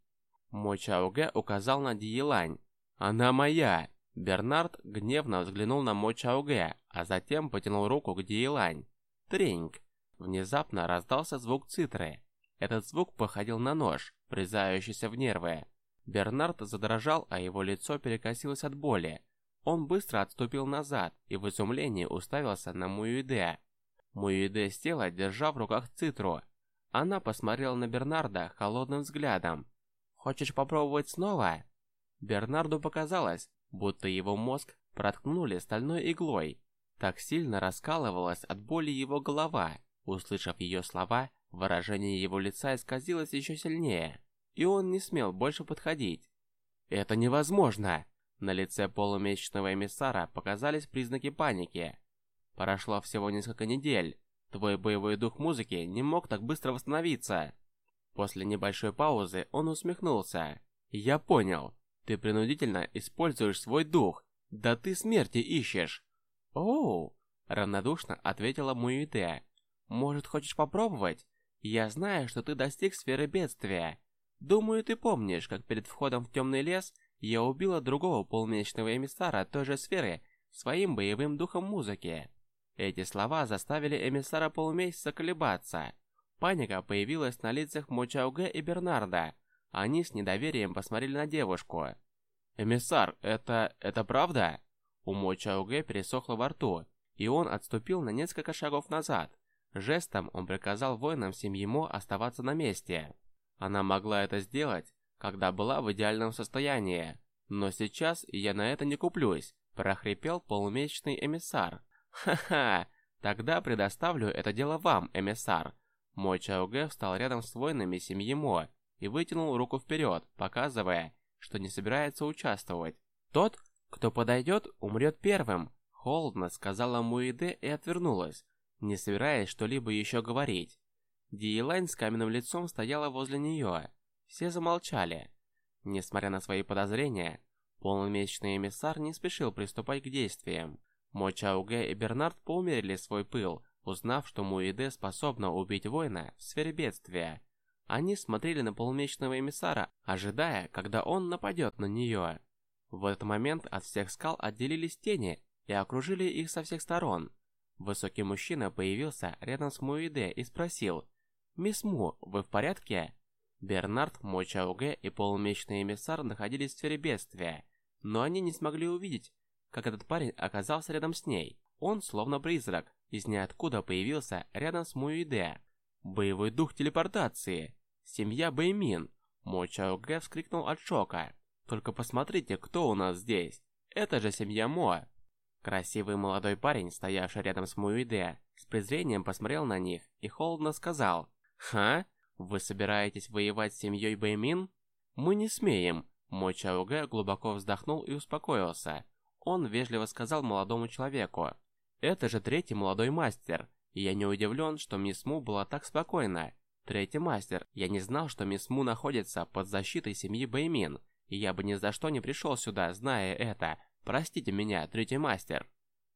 Мой Чауге указал на Диелань, «Она моя!» Бернард гневно взглянул на Мо Чауге, а затем потянул руку к Диелань. Треньк! Внезапно раздался звук цитры. Этот звук походил на нож, врезающийся в нервы. Бернард задрожал, а его лицо перекосилось от боли. Он быстро отступил назад и в изумлении уставился на Муюиде. Муюиде села, держа в руках цитру. Она посмотрела на Бернарда холодным взглядом. «Хочешь попробовать снова?» Бернарду показалось, будто его мозг проткнули стальной иглой. Так сильно раскалывалась от боли его голова. Услышав ее слова, выражение его лица исказилось еще сильнее, и он не смел больше подходить. «Это невозможно!» На лице полумесячного эмиссара показались признаки паники. Прошло всего несколько недель. Твой боевой дух музыки не мог так быстро восстановиться. После небольшой паузы он усмехнулся. «Я понял. Ты принудительно используешь свой дух. Да ты смерти ищешь. Оу, равнодушно ответила Муюте. Может, хочешь попробовать? Я знаю, что ты достиг сферы бедствия. Думаю, ты помнишь, как перед входом в темный лес я убила другого полумесячного эмиссара той же сферы своим боевым духом музыки. Эти слова заставили эмиссара полумесяца колебаться. Паника появилась на лицах Мочауге и Бернарда, они с недоверием посмотрели на девушку. «Эмиссар, это... это правда?» У Мо Чауге пересохло во рту, и он отступил на несколько шагов назад. Жестом он приказал воинам семьи Мо оставаться на месте. Она могла это сделать, когда была в идеальном состоянии. Но сейчас я на это не куплюсь, прохрипел полумесячный эмиссар. Ха-ха, тогда предоставлю это дело вам, эмиссар. Мой Чауге встал рядом с воинами семьи Мо и вытянул руку вперед, показывая, что не собирается участвовать. «Тот, кто подойдет, умрет первым», — холодно сказала Муиде и отвернулась. не собираясь что-либо еще говорить. Диелайн с каменным лицом стояла возле нее. Все замолчали. Несмотря на свои подозрения, полномесячный эмиссар не спешил приступать к действиям. Мо Чауге и Бернард поумерили свой пыл, узнав, что Муиде способна убить воина в сфере бедствия. Они смотрели на полумесячного эмиссара, ожидая, когда он нападет на нее. В этот момент от всех скал отделились тени и окружили их со всех сторон. Высокий мужчина появился рядом с Муиде и спросил, «Мисс Му, вы в порядке?» Бернард, Мо Чауге и полумесячный эмиссар находились в сфере бедствия, но они не смогли увидеть, как этот парень оказался рядом с ней. Он, словно призрак, из ниоткуда появился рядом с Муиде. Боевой дух телепортации. Семья Бэймин. Мо Чауге вскрикнул от шока. Только посмотрите, кто у нас здесь. Это же семья Мо. Красивый молодой парень, стоявший рядом с Муиде, с презрением посмотрел на них и холодно сказал. «Ха? Вы собираетесь воевать с семьей Бэймин? Мы не смеем. Мо Чауге глубоко вздохнул и успокоился. Он вежливо сказал молодому человеку. Это же третий молодой мастер. И я не удивлен, что мисс Му была так спокойна. Третий мастер, я не знал, что мисс Му находится под защитой семьи Бэймин. И я бы ни за что не пришел сюда, зная это. Простите меня, третий мастер.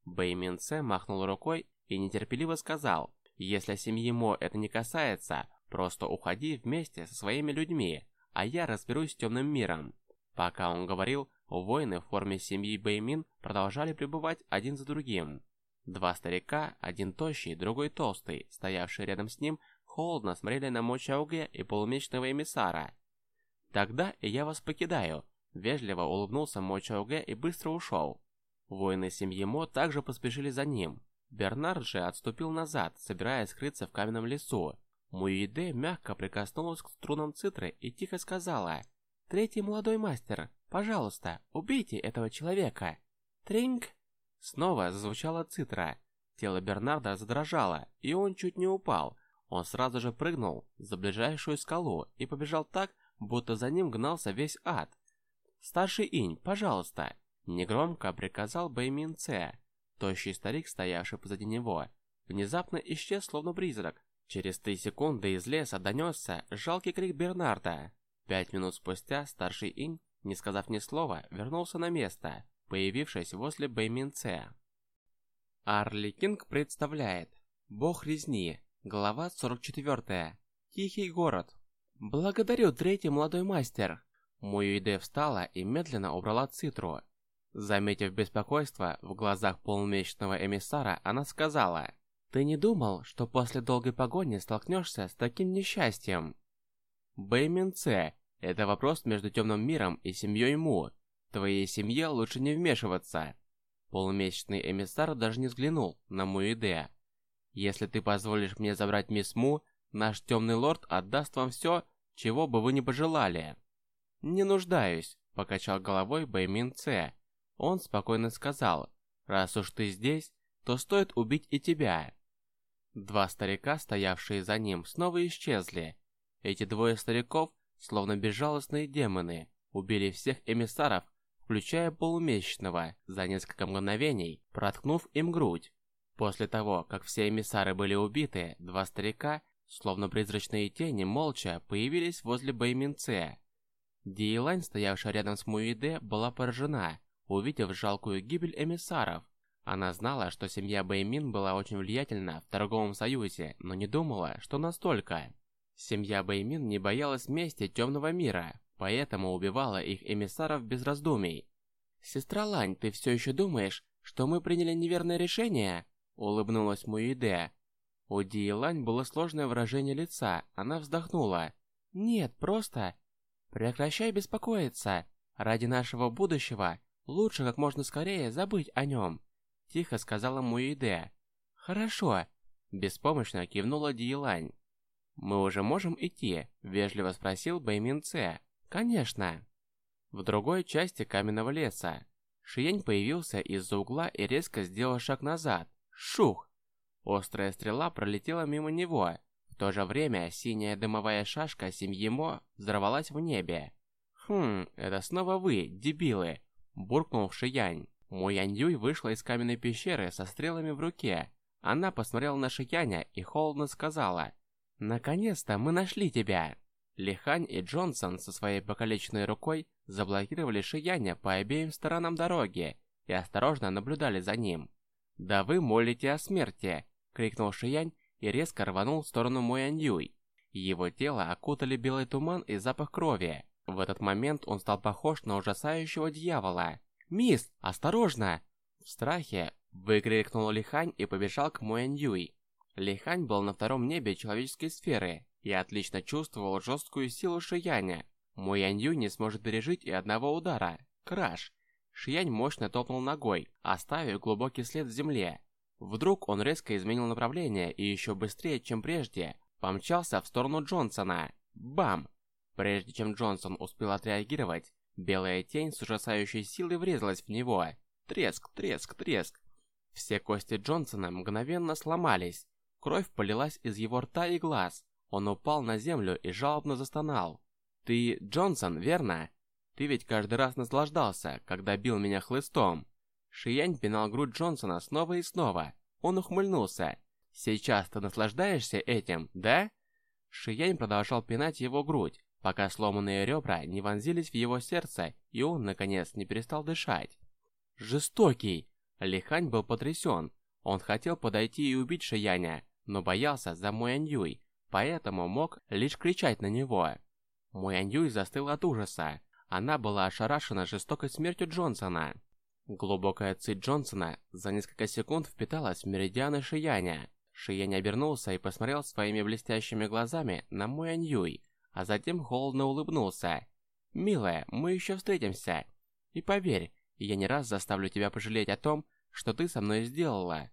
Бэймин Цэ махнул рукой и нетерпеливо сказал. Если семьи Мо это не касается, просто уходи вместе со своими людьми, а я разберусь с темным миром. Пока он говорил, воины в форме семьи Бэймин продолжали пребывать один за другим. Два старика, один тощий, другой толстый, стоявшие рядом с ним, холодно смотрели на Мо Чауге и полумесячного эмиссара. «Тогда я вас покидаю», — вежливо улыбнулся Мо Чауге и быстро ушел. Воины семьи Мо также поспешили за ним. Бернард же отступил назад, собираясь скрыться в каменном лесу. Муиде мягко прикоснулась к струнам цитры и тихо сказала «Третий молодой мастер, пожалуйста, убейте этого человека!» Тринг! Снова зазвучала цитра. Тело Бернарда задрожало, и он чуть не упал. Он сразу же прыгнул за ближайшую скалу и побежал так, будто за ним гнался весь ад. «Старший инь, пожалуйста!» Негромко приказал Бэймин Це. Тощий старик, стоявший позади него, внезапно исчез, словно призрак. Через три секунды из леса донесся жалкий крик Бернарда. Пять минут спустя старший инь, не сказав ни слова, вернулся на место появившись возле Бэйминце. Арли Кинг представляет Бог резни, глава 44. Тихий город. Благодарю, третий молодой мастер. Муюиде встала и медленно убрала цитру. Заметив беспокойство в глазах полумесячного эмиссара, она сказала, «Ты не думал, что после долгой погони столкнешься с таким несчастьем?» Бэйминце – это вопрос между темным миром и семьей Му. Твоей семье лучше не вмешиваться. Полумесячный эмиссар даже не взглянул на Муиде. Если ты позволишь мне забрать мисс Му, наш темный лорд отдаст вам все, чего бы вы ни пожелали. Не нуждаюсь, покачал головой Бэймин Це. Он спокойно сказал, раз уж ты здесь, то стоит убить и тебя. Два старика, стоявшие за ним, снова исчезли. Эти двое стариков, словно безжалостные демоны, убили всех эмиссаров, включая полумесячного, за несколько мгновений, проткнув им грудь. После того, как все эмиссары были убиты, два старика, словно призрачные тени, молча появились возле Бэйминце. Диелань, стоявшая рядом с Муиде, была поражена, увидев жалкую гибель эмиссаров. Она знала, что семья Бэймин была очень влиятельна в торговом союзе, но не думала, что настолько. Семья Бэймин не боялась мести темного мира, поэтому убивала их эмиссаров без раздумий. «Сестра Лань, ты все еще думаешь, что мы приняли неверное решение?» Улыбнулась Муиде. У Ди Лань было сложное выражение лица, она вздохнула. «Нет, просто... Прекращай беспокоиться. Ради нашего будущего лучше как можно скорее забыть о нем», Тихо сказала Муиде. «Хорошо», Беспомощно кивнула Ди Лань. «Мы уже можем идти?» – вежливо спросил Бэймин Це. Конечно. В другой части каменного леса Шиень появился из-за угла и резко сделал шаг назад. Шух! Острая стрела пролетела мимо него. В то же время синяя дымовая шашка семьи Мо взорвалась в небе. «Хм, это снова вы, дебилы!» Буркнул Шиянь. Мо Янь Юй вышла из каменной пещеры со стрелами в руке. Она посмотрела на Шияня и холодно сказала, «Наконец-то мы нашли тебя!» Лихань и Джонсон со своей покалеченной рукой заблокировали Шияня по обеим сторонам дороги и осторожно наблюдали за ним. «Да вы молите о смерти!» — крикнул Шиянь и резко рванул в сторону Муянь-Юй. Его тело окутали белый туман и запах крови. В этот момент он стал похож на ужасающего дьявола. «Мисс, осторожно!» В страхе выкрикнул Лихань и побежал к Муэнь-Юй. Лихань был на втором небе человеческой сферы и отлично чувствовал жесткую силу Шияня. Муянь-Юй не сможет пережить и одного удара. Краш! Шиянь мощно топнул ногой, оставив глубокий след в земле. Вдруг он резко изменил направление и еще быстрее, чем прежде, помчался в сторону Джонсона. Бам! Прежде чем Джонсон успел отреагировать, белая тень с ужасающей силой врезалась в него. Треск, треск, треск. Все кости Джонсона мгновенно сломались. Кровь полилась из его рта и глаз. Он упал на землю и жалобно застонал. «Ты Джонсон, верно? Ты ведь каждый раз наслаждался, когда бил меня хлыстом». Шиянь пинал грудь Джонсона снова и снова. Он ухмыльнулся. «Сейчас ты наслаждаешься этим, да?» Шиянь продолжал пинать его грудь, пока сломанные ребра не вонзились в его сердце, и он, наконец, не перестал дышать. «Жестокий!» Лихань был потрясен. Он хотел подойти и убить Шияня, но боялся за Муэньюй, поэтому мог лишь кричать на него. Муэньюй застыл от ужаса. Она была ошарашена жестокой смертью Джонсона. Глубокая ци Джонсона за несколько секунд впиталась в меридианы Шияня. Шиянь обернулся и посмотрел своими блестящими глазами на Муэньюй, а затем холодно улыбнулся. «Милая, мы еще встретимся. И поверь, я не раз заставлю тебя пожалеть о том, что ты со мной сделала».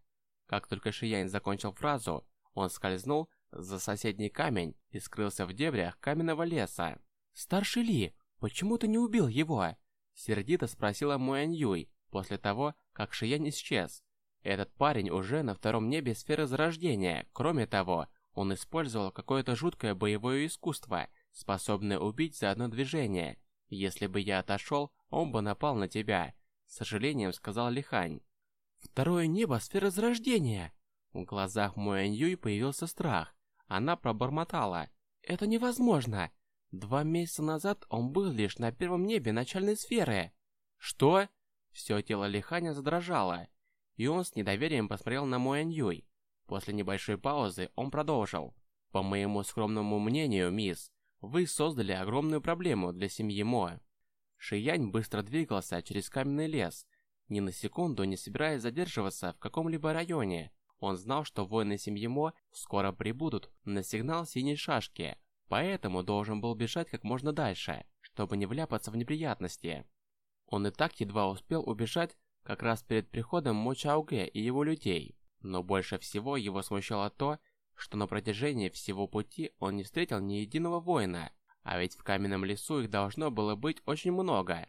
Как только Шиянь закончил фразу, он скользнул за соседний камень и скрылся в дебрях каменного леса. «Старший Ли, почему ты не убил его?» Сердито спросила Муэнь Юй после того, как Шиянь исчез. Этот парень уже на втором небе сферы зарождения. Кроме того, он использовал какое-то жуткое боевое искусство, способное убить за одно движение. Если бы я отошел, он бы напал на тебя, с сожалением сказал Лихань. Второе небо сферы зарождения. В глазах Муэнь Юй появился страх. Она пробормотала. Это невозможно. Два месяца назад он был лишь на первом небе начальной сферы. Что? Все тело Лиханя задрожало, и он с недоверием посмотрел на Муэнь Юй. После небольшой паузы он продолжил. По моему скромному мнению, мисс, вы создали огромную проблему для семьи Мо. Шиянь быстро двигался через каменный лес, ни на секунду не собираясь задерживаться в каком-либо районе. Он знал, что воины семьи Мо скоро прибудут на сигнал синей шашки, поэтому должен был бежать как можно дальше, чтобы не вляпаться в неприятности. Он и так едва успел убежать как раз перед приходом Мо Чауге и его людей. Но больше всего его смущало то, что на протяжении всего пути он не встретил ни единого воина, а ведь в каменном лесу их должно было быть очень много.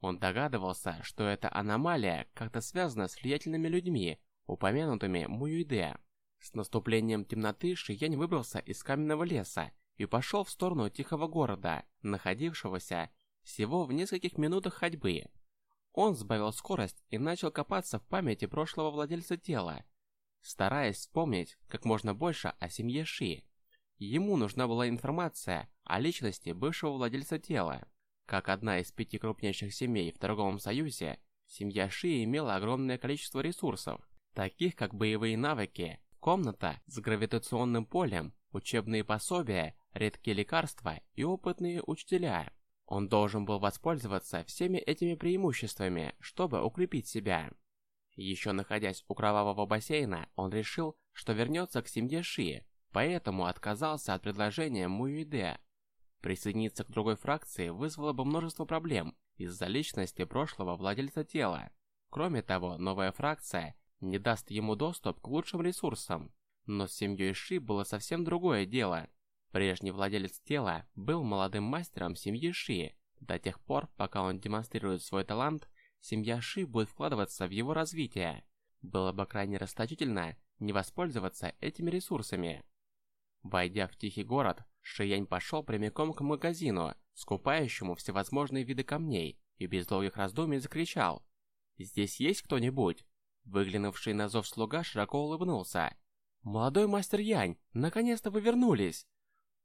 Он догадывался, что эта аномалия как-то связана с влиятельными людьми, упомянутыми Муюйде. С наступлением темноты Шиянь выбрался из каменного леса и пошел в сторону тихого города, находившегося всего в нескольких минутах ходьбы. Он сбавил скорость и начал копаться в памяти прошлого владельца тела, стараясь вспомнить как можно больше о семье Ши. Ему нужна была информация о личности бывшего владельца тела. Как одна из пяти крупнейших семей в торговом союзе, семья Ши имела огромное количество ресурсов, таких как боевые навыки, комната с гравитационным полем, учебные пособия, редкие лекарства и опытные учителя. Он должен был воспользоваться всеми этими преимуществами, чтобы укрепить себя. Еще находясь у кровавого бассейна, он решил, что вернется к семье Ши, поэтому отказался от предложения Муиде Присоединиться к другой фракции вызвало бы множество проблем из-за личности прошлого владельца тела. Кроме того, новая фракция не даст ему доступ к лучшим ресурсам. Но с семьей Ши было совсем другое дело. Прежний владелец тела был молодым мастером семьи Ши. До тех пор, пока он демонстрирует свой талант, семья Ши будет вкладываться в его развитие. Было бы крайне расточительно не воспользоваться этими ресурсами. Войдя в тихий город, Шиянь пошел прямиком к магазину, скупающему всевозможные виды камней, и без долгих раздумий закричал. «Здесь есть кто-нибудь?» Выглянувший на зов слуга широко улыбнулся. «Молодой мастер Янь, наконец-то вы вернулись!»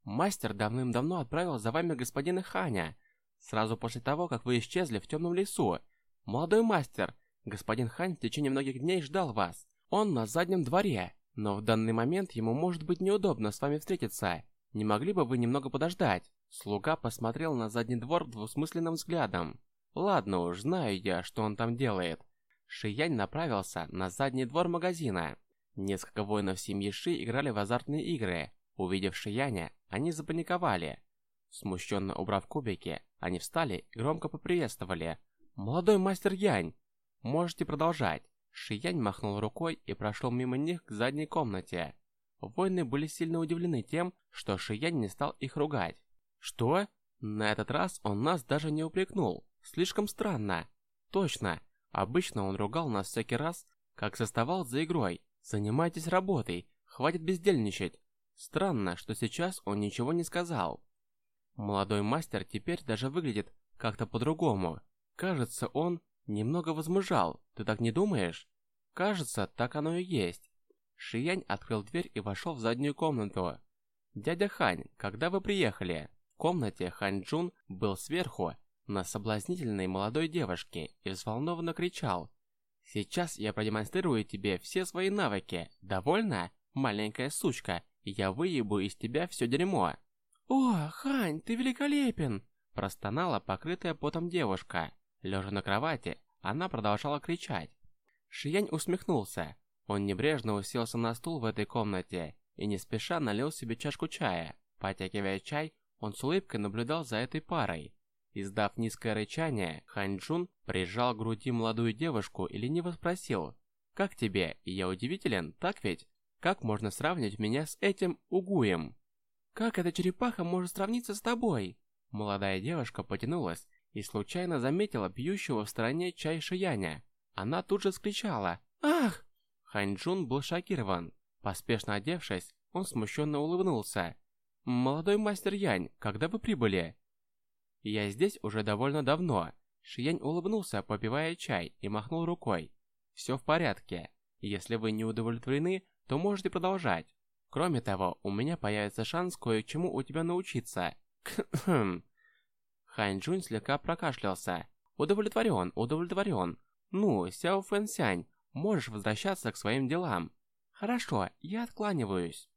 «Мастер давным-давно отправил за вами господина Ханя, сразу после того, как вы исчезли в темном лесу. Молодой мастер, господин Хань в течение многих дней ждал вас. Он на заднем дворе, но в данный момент ему может быть неудобно с вами встретиться. Не могли бы вы немного подождать?» Слуга посмотрел на задний двор двусмысленным взглядом. «Ладно уж, знаю я, что он там делает». Шиянь направился на задний двор магазина. Несколько воинов семьи Ши играли в азартные игры. Увидев Шияня, они запаниковали. Смущенно убрав кубики, они встали и громко поприветствовали. «Молодой мастер Янь! Можете продолжать!» Шиянь махнул рукой и прошел мимо них к задней комнате. Воины были сильно удивлены тем, что Шиянь не стал их ругать. «Что? На этот раз он нас даже не упрекнул. Слишком странно. Точно. Обычно он ругал нас всякий раз, как заставал за игрой. Занимайтесь работой, хватит бездельничать. Странно, что сейчас он ничего не сказал. Молодой мастер теперь даже выглядит как-то по-другому. Кажется, он немного возмужал. Ты так не думаешь? Кажется, так оно и есть. Шиянь открыл дверь и вошел в заднюю комнату. «Дядя Хань, когда вы приехали?» В комнате Хань Джун был сверху на соблазнительной молодой девушке и взволнованно кричал. «Сейчас я продемонстрирую тебе все свои навыки. Довольна, маленькая сучка? Я выебу из тебя все дерьмо». «О, Хань, ты великолепен!» Простонала покрытая потом девушка. Лежа на кровати, она продолжала кричать. Шиянь усмехнулся. Он небрежно уселся на стул в этой комнате и не спеша налил себе чашку чая. Потягивая чай, он с улыбкой наблюдал за этой парой. Издав низкое рычание, Ханчжун прижал к груди молодую девушку и лениво спросил, «Как тебе? Я удивителен, так ведь? Как можно сравнить меня с этим угуем?» «Как эта черепаха может сравниться с тобой?» Молодая девушка потянулась и случайно заметила пьющего в стороне чай Шияня. Она тут же скричала «Ах!». Ханчжун был шокирован. Поспешно одевшись, он смущенно улыбнулся. «Молодой мастер Янь, когда вы прибыли?» Я здесь уже довольно давно. Шиянь улыбнулся, попивая чай, и махнул рукой. Все в порядке. Если вы не удовлетворены, то можете продолжать. Кроме того, у меня появится шанс кое-чему у тебя научиться. Кхм. Хань Джунь слегка прокашлялся. Удовлетворен, удовлетворен. Ну, Сяо Фэн Сянь, можешь возвращаться к своим делам. Хорошо, я откланиваюсь.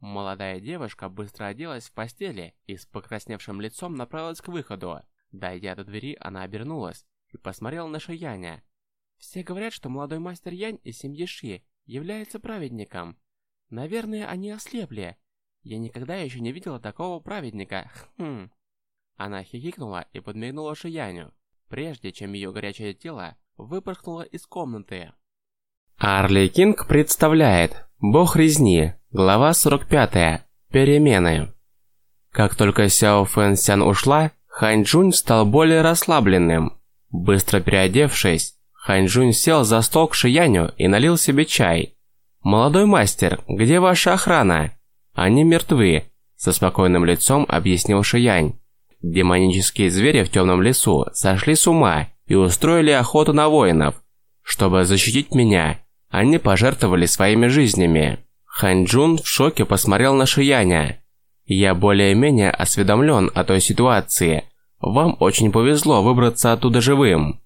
Молодая девушка быстро оделась в постели и с покрасневшим лицом направилась к выходу. Дойдя до двери, она обернулась и посмотрела на Шияня. «Все говорят, что молодой мастер Янь из семьи Ши является праведником. Наверное, они ослепли. Я никогда еще не видела такого праведника. Хм». Она хихикнула и подмигнула Шияню, прежде чем ее горячее тело выпорхнуло из комнаты. Арли Кинг представляет «Бог резни», глава 45. Перемены. Как только Сяо Фэн Сян ушла, Хань Джунь стал более расслабленным. Быстро переодевшись, Хань Джунь сел за стол к Шияню и налил себе чай. «Молодой мастер, где ваша охрана?» «Они мертвы», – со спокойным лицом объяснил Шиянь. Демонические звери в темном лесу сошли с ума и устроили охоту на воинов. Чтобы защитить меня, они пожертвовали своими жизнями. Ханчжун в шоке посмотрел на Шияня. «Я более-менее осведомлен о той ситуации. Вам очень повезло выбраться оттуда живым».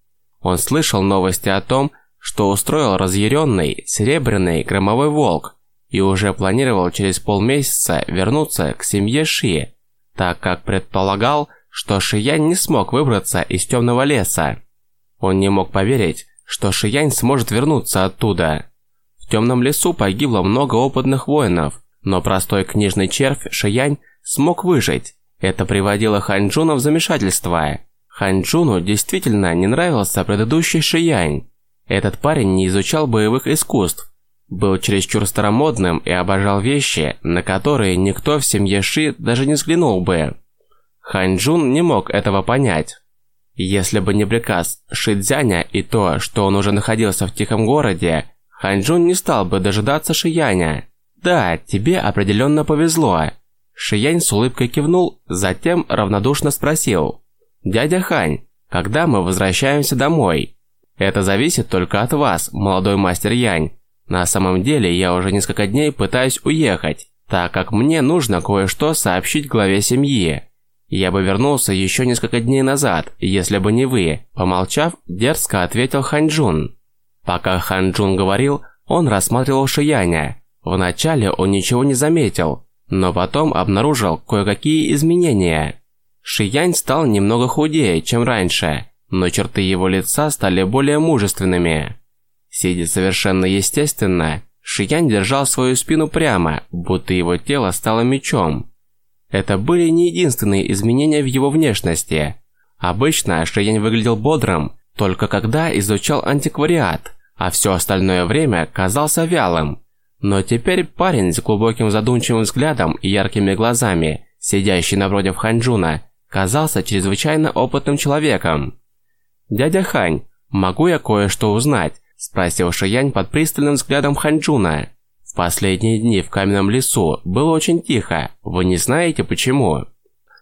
Он слышал новости о том, что устроил разъяренный серебряный громовой волк и уже планировал через полмесяца вернуться к семье Ши, так как предполагал, что Шиянь не смог выбраться из темного леса. Он не мог поверить, что Шиянь сможет вернуться оттуда. В темном лесу погибло много опытных воинов, но простой книжный червь Шиянь смог выжить. Это приводило Ханчжуна в замешательство. Ханчжуну действительно не нравился предыдущий Шиянь. Этот парень не изучал боевых искусств, был чересчур старомодным и обожал вещи, на которые никто в семье Ши даже не взглянул бы. Ханчжун не мог этого понять. Если бы не приказ Шидзяня и то, что он уже находился в тихом городе, Ханчжун не стал бы дожидаться Шияня. Да, тебе определенно повезло. Шиянь с улыбкой кивнул, затем равнодушно спросил. «Дядя Хань, когда мы возвращаемся домой?» Это зависит только от вас, молодой мастер Янь. На самом деле, я уже несколько дней пытаюсь уехать, так как мне нужно кое-что сообщить главе семьи. Я бы вернулся еще несколько дней назад, если бы не вы, помолчав, дерзко ответил Ханьчжун. Пока Ханьчжун говорил, он рассматривал Шияня. Вначале он ничего не заметил, но потом обнаружил кое-какие изменения. Шиянь стал немного худее, чем раньше, но черты его лица стали более мужественными. Сидя совершенно естественно, Шиянь держал свою спину прямо, будто его тело стало мечом. Это были не единственные изменения в его внешности. Обычно Шиянь выглядел бодрым, только когда изучал антиквариат, а все остальное время казался вялым. Но теперь парень с глубоким задумчивым взглядом и яркими глазами, сидящий напротив Ханьчжуна, казался чрезвычайно опытным человеком. «Дядя Хань, могу я кое-что узнать?» – спросил Шиянь под пристальным взглядом Ханчжуна. «В последние дни в каменном лесу было очень тихо. Вы не знаете почему?»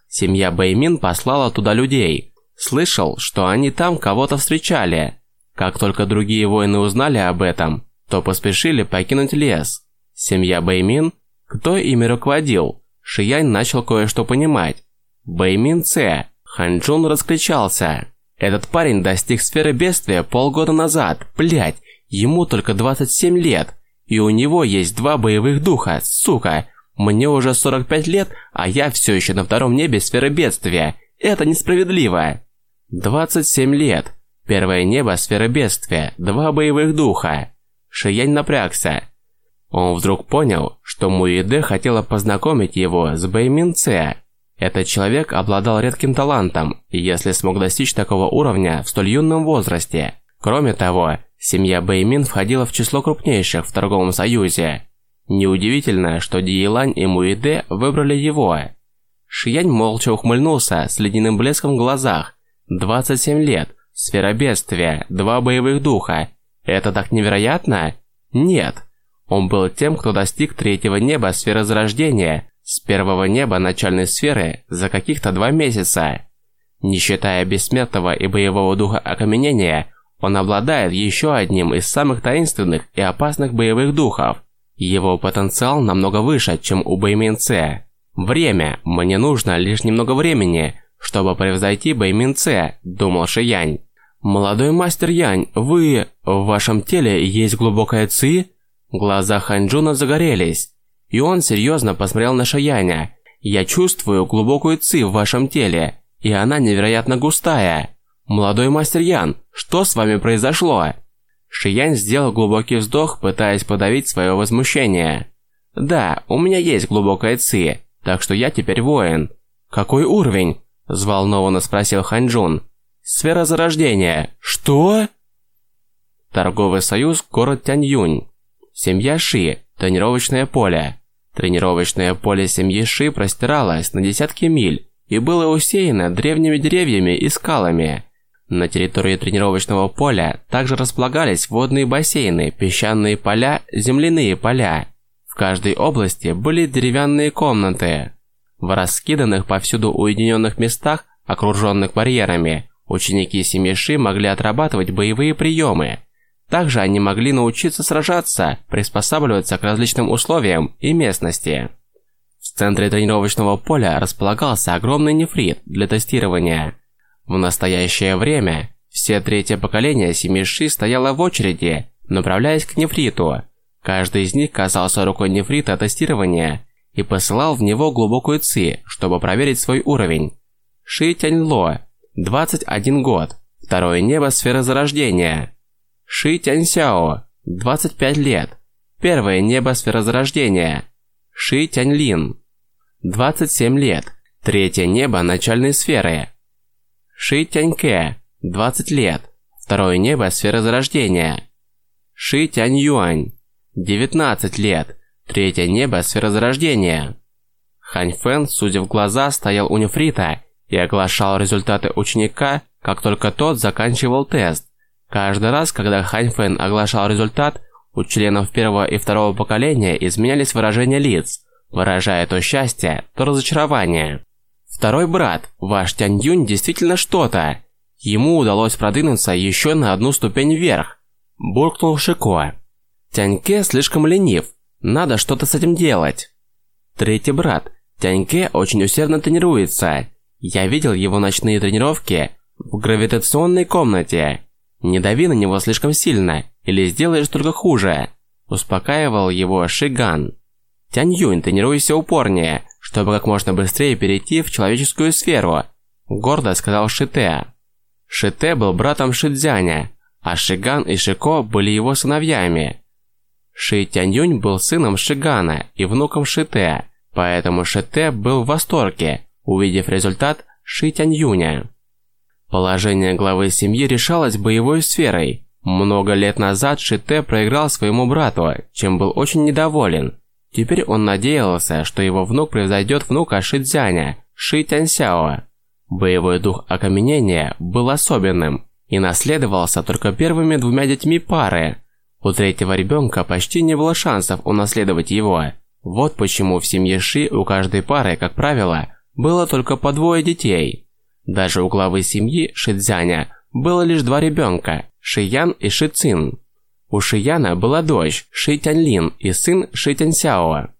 Семья Бэймин послала туда людей. Слышал, что они там кого-то встречали. Как только другие воины узнали об этом, то поспешили покинуть лес. Семья Бэймин? Кто ими руководил? Шиянь начал кое-что понимать. Бэймин Це. Ханчжун раскричался. Этот парень достиг сферы бедствия полгода назад. Блять, ему только 27 лет. И у него есть два боевых духа, сука. Мне уже 45 лет, а я все еще на втором небе сферы бедствия. Это несправедливо. 27 лет. Первое небо сферы бедствия, два боевых духа. Шиянь напрягся. Он вдруг понял, что Муиде хотела познакомить его с Бэймин Це. Этот человек обладал редким талантом, если смог достичь такого уровня в столь юном возрасте. Кроме того, семья Бэймин входила в число крупнейших в торговом союзе. Неудивительно, что Диелань и Муиде выбрали его. Шиянь молча ухмыльнулся с ледяным блеском в глазах. 27 лет, сфера бедствия, два боевых духа. Это так невероятно? Нет. Он был тем, кто достиг третьего неба сферы зарождения, с первого неба начальной сферы за каких-то два месяца. Не считая бессмертного и боевого духа окаменения, он обладает еще одним из самых таинственных и опасных боевых духов. Его потенциал намного выше, чем у Бэйминце. Время. Мне нужно лишь немного времени, чтобы превзойти Бэйминце, думал Шиянь. Молодой мастер Янь, вы... В вашем теле есть глубокая ци? Глаза Ханчжуна загорелись. И он серьезно посмотрел на Шаяня. «Я чувствую глубокую ци в вашем теле, и она невероятно густая. Молодой мастер Ян, что с вами произошло?» Шиянь сделал глубокий вздох, пытаясь подавить свое возмущение. «Да, у меня есть глубокая ци, так что я теперь воин». «Какой уровень?» – взволнованно спросил Ханчжун. «Сфера зарождения. Что?» Торговый союз, город Тяньюнь. Семья Ши, тренировочное поле. Тренировочное поле семьи Ши простиралось на десятки миль и было усеяно древними деревьями и скалами. На территории тренировочного поля также располагались водные бассейны, песчаные поля, земляные поля. В каждой области были деревянные комнаты. В раскиданных повсюду уединенных местах, окруженных барьерами, ученики семьи Ши могли отрабатывать боевые приемы – также они могли научиться сражаться, приспосабливаться к различным условиям и местности. В центре тренировочного поля располагался огромный нефрит для тестирования. В настоящее время все третье поколение семьи Ши стояло в очереди, направляясь к нефриту. Каждый из них касался рукой нефрита тестирования и посылал в него глубокую ци, чтобы проверить свой уровень. Ши Тяньло, 21 год, второе небо сферы зарождения. Ши Тяньсяо, 25 лет. Первое небо сферозарождения. Ши Тяньлин, 27 лет. Третье небо начальной сферы. Ши Тяньке, 20 лет. Второе небо сферы зарождения. Ши Тяньюань, 19 лет. Третье небо сферы зарождения. Хань Фэн, судя в глаза, стоял у нефрита и оглашал результаты ученика, как только тот заканчивал тест. Каждый раз, когда Хань Фэн оглашал результат, у членов первого и второго поколения изменялись выражения лиц, выражая то счастье, то разочарование. Второй брат, ваш Тянь Юнь действительно что-то. Ему удалось продвинуться еще на одну ступень вверх. Буркнул Шико. Тяньке слишком ленив. Надо что-то с этим делать. Третий брат. Тяньке очень усердно тренируется. Я видел его ночные тренировки в гравитационной комнате. Не дави на него слишком сильно, или сделаешь только хуже. Успокаивал его Шиган. Тянь Юнь, тренируйся упорнее, чтобы как можно быстрее перейти в человеческую сферу. Гордо сказал Шите. Шите был братом Шидзяня, а Шиган и Шико были его сыновьями. Ши Тянь был сыном Шигана и внуком Шите, поэтому Шите был в восторге, увидев результат Ши Тянь Положение главы семьи решалось боевой сферой. Много лет назад Шите проиграл своему брату, чем был очень недоволен. Теперь он надеялся, что его внук превзойдет внука Шидзяня, Ши Тяньсяо. Боевой дух окаменения был особенным и наследовался только первыми двумя детьми пары. У третьего ребенка почти не было шансов унаследовать его. Вот почему в семье Ши у каждой пары, как правило, было только по двое детей. Даже у главы семьи Шидзяня было лишь два ребенка – Шиян и Шицин. У Шияна была дочь Ши Тяньлин и сын Ши Тяньсяо.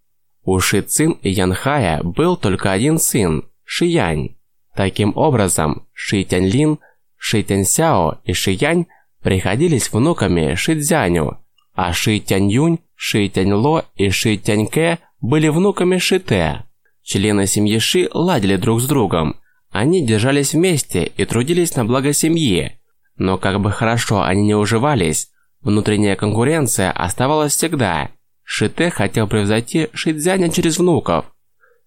У Шицин и Янхая был только один сын – Шиянь. Таким образом, Ши Тяньлин, Ши Тяньсяо и Ши Янь приходились внуками Ши Цзяню, а Ши Тяньюнь, Ши Тяньло и Ши Тяньке были внуками Ши Тэ. Члены семьи Ши ладили друг с другом. Они держались вместе и трудились на благо семьи. Но как бы хорошо они не уживались, внутренняя конкуренция оставалась всегда. Ши Тэ хотел превзойти Ши Цзяня через внуков.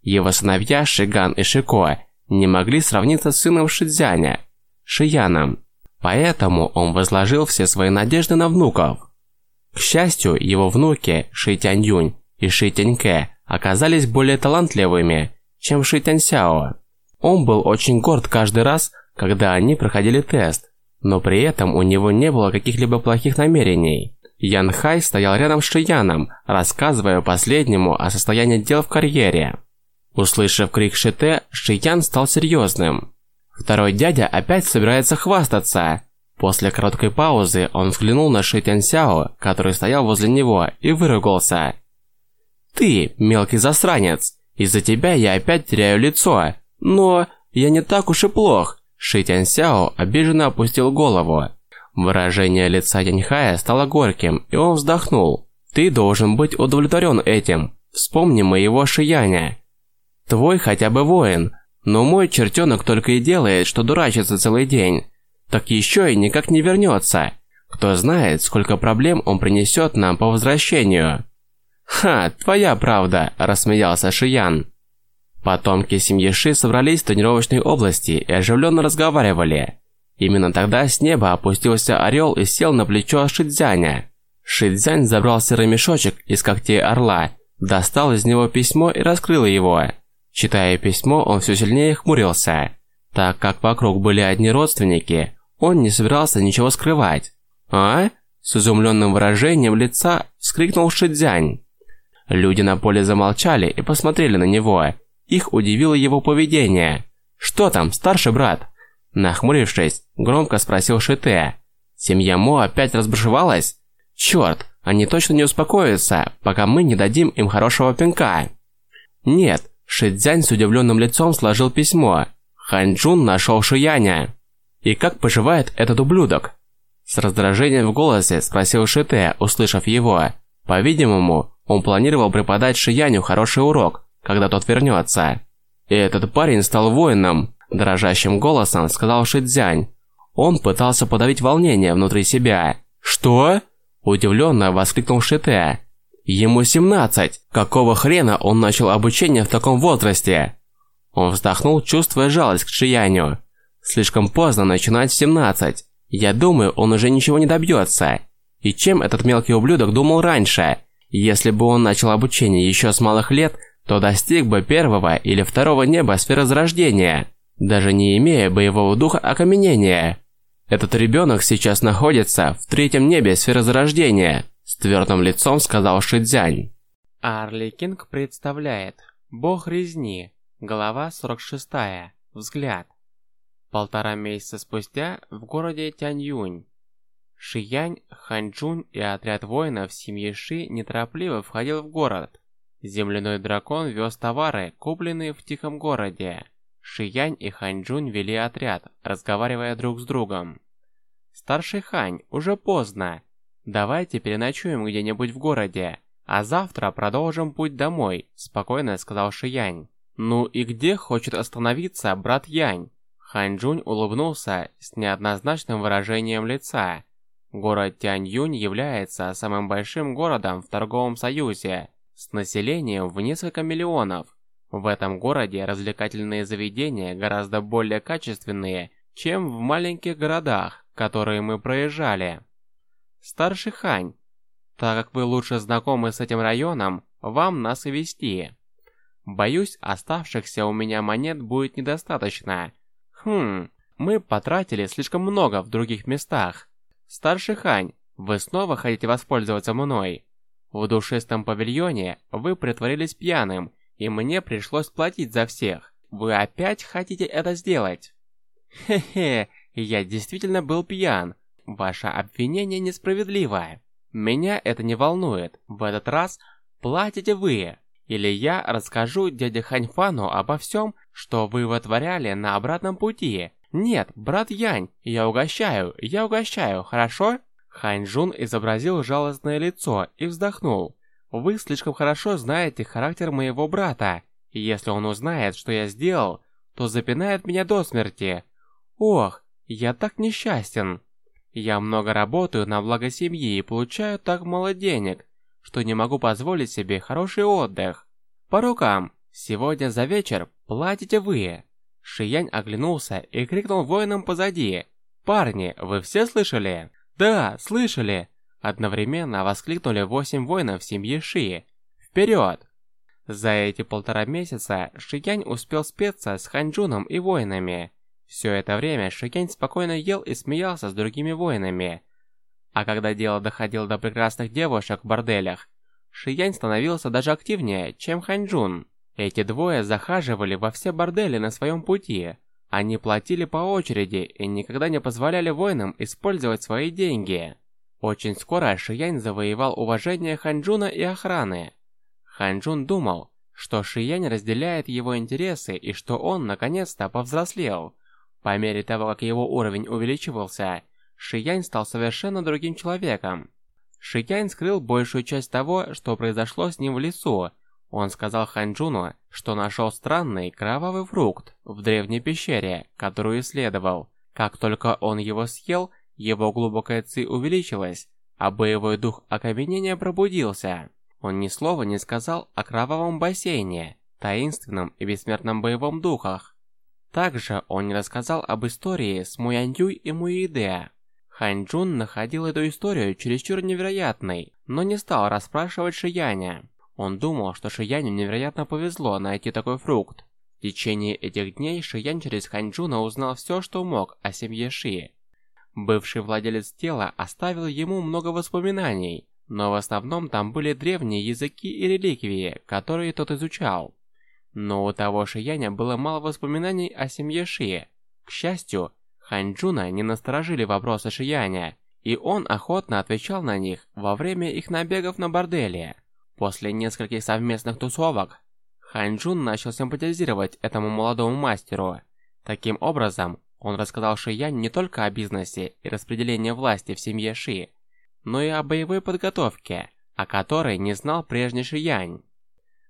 Его сыновья Шиган и Шико не могли сравниться с сыном Шидзяня, Шияном. Поэтому он возложил все свои надежды на внуков. К счастью, его внуки Ши Тянь и Ши Тяньке оказались более талантливыми, чем Ши Тяньсяо. Он был очень горд каждый раз, когда они проходили тест, но при этом у него не было каких-либо плохих намерений. Ян Хай стоял рядом с Шияном, рассказывая последнему о состоянии дел в карьере. Услышав крик Шите, Шиян стал серьезным. Второй дядя опять собирается хвастаться. После короткой паузы он взглянул на Ши Тяньсяо, который стоял возле него, и выругался. «Ты, мелкий засранец, из-за тебя я опять теряю лицо. Но я не так уж и плох». Ши Тяньсяо обиженно опустил голову. Выражение лица Яньхая стало горьким, и он вздохнул. «Ты должен быть удовлетворен этим. Вспомни моего Шияня. Твой хотя бы воин, но мой чертенок только и делает, что дурачится целый день. Так еще и никак не вернется. Кто знает, сколько проблем он принесет нам по возвращению. Ха, твоя правда, рассмеялся Шиян. Потомки семьи Ши собрались в тренировочной области и оживленно разговаривали. Именно тогда с неба опустился орел и сел на плечо Шидзяня. Шидзянь забрал серый мешочек из когтей орла, достал из него письмо и раскрыл его. Читая письмо, он все сильнее хмурился. Так как вокруг были одни родственники, он не собирался ничего скрывать. «А?» С изумленным выражением лица вскрикнул Шидзянь. Люди на поле замолчали и посмотрели на него. Их удивило его поведение. «Что там, старший брат?» Нахмурившись, громко спросил Шите. «Семья Мо опять разбушевалась? Черт, они точно не успокоятся, пока мы не дадим им хорошего пинка». «Нет, Шидзянь с удивленным лицом сложил письмо. Ханчжун нашел Шияня. «И как поживает этот ублюдок?» С раздражением в голосе спросил Шите, услышав его. По-видимому, он планировал преподать Шияню хороший урок, когда тот вернется. И этот парень стал воином, дрожащим голосом сказал Шидзянь. Он пытался подавить волнение внутри себя. «Что?» – удивленно воскликнул Шите. Ему 17. Какого хрена он начал обучение в таком возрасте? Он вздохнул, чувствуя жалость к Шияню. Слишком поздно начинать в 17. Я думаю, он уже ничего не добьется. И чем этот мелкий ублюдок думал раньше? Если бы он начал обучение еще с малых лет, то достиг бы первого или второго неба зарождения, даже не имея боевого духа окаменения. Этот ребенок сейчас находится в третьем небе зарождения. С твердым лицом сказал Шидзянь. Арли Кинг представляет Бог резни. Глава 46. Взгляд. Полтора месяца спустя в городе Тяньюнь. Шиянь, Ханчжун и отряд воинов семьи Ши неторопливо входил в город. Земляной дракон вез товары, купленные в тихом городе. Шиянь и Ханчжун вели отряд, разговаривая друг с другом. «Старший Хань, уже поздно. Давайте переночуем где-нибудь в городе, а завтра продолжим путь домой», – спокойно сказал Шиянь. «Ну и где хочет остановиться брат Янь?» Ханчжунь улыбнулся с неоднозначным выражением лица. Город Тяньюнь является самым большим городом в торговом союзе, с населением в несколько миллионов. В этом городе развлекательные заведения гораздо более качественные, чем в маленьких городах, которые мы проезжали. Старший Хань, так как вы лучше знакомы с этим районом, вам нас и вести. Боюсь, оставшихся у меня монет будет недостаточно. Хм, мы потратили слишком много в других местах. Старший Хань, вы снова хотите воспользоваться мной? В душистом павильоне вы притворились пьяным и мне пришлось платить за всех. Вы опять хотите это сделать? Хе-хе, я действительно был пьян. Ваше обвинение несправедливое. Меня это не волнует. В этот раз платите вы. Или я расскажу дяде Ханьфану обо всем, что вы вытворяли на обратном пути. Нет, брат Янь, я угощаю, я угощаю, хорошо? Ханьжун изобразил жалостное лицо и вздохнул. Вы слишком хорошо знаете характер моего брата. Если он узнает, что я сделал, то запинает меня до смерти. Ох, я так несчастен. Я много работаю на благо семьи и получаю так мало денег, что не могу позволить себе хороший отдых. По рукам, сегодня за вечер платите вы. Шиянь оглянулся и крикнул воинам позади. «Парни, вы все слышали?» «Да, слышали!» Одновременно воскликнули восемь воинов семьи Ши. «Вперед!» За эти полтора месяца Шиянь успел спеться с Ханчжуном и воинами. Все это время Шиянь спокойно ел и смеялся с другими воинами. А когда дело доходило до прекрасных девушек в борделях, Шиянь становился даже активнее, чем Ханчжун. Эти двое захаживали во все бордели на своем пути. Они платили по очереди и никогда не позволяли воинам использовать свои деньги. Очень скоро Шиянь завоевал уважение Ханчжуна и охраны. Ханчжун думал, что Шиянь разделяет его интересы и что он наконец-то повзрослел. По мере того, как его уровень увеличивался, Шиянь стал совершенно другим человеком. Шиянь скрыл большую часть того, что произошло с ним в лесу. Он сказал Ханчжуну, что нашел странный кровавый фрукт в древней пещере, которую исследовал. Как только он его съел, его глубокая ци увеличилась, а боевой дух окаменения пробудился. Он ни слова не сказал о кровавом бассейне, таинственном и бессмертном боевом духах. Также он не рассказал об истории с Муяньюй и Муиде. Ханчжун находил эту историю чересчур невероятной, но не стал расспрашивать Шияня. Он думал, что Шияню невероятно повезло найти такой фрукт. В течение этих дней Шиян через Ханчжуна узнал все, что мог о семье Ши. Бывший владелец тела оставил ему много воспоминаний, но в основном там были древние языки и реликвии, которые тот изучал. Но у того Шияня было мало воспоминаний о семье Ши. К счастью, Ханчжуна не насторожили вопросы Шияня, и он охотно отвечал на них во время их набегов на борделе. После нескольких совместных тусовок, Ханчжун начал симпатизировать этому молодому мастеру. Таким образом, он рассказал Шиянь не только о бизнесе и распределении власти в семье Ши, но и о боевой подготовке, о которой не знал прежний Шиянь.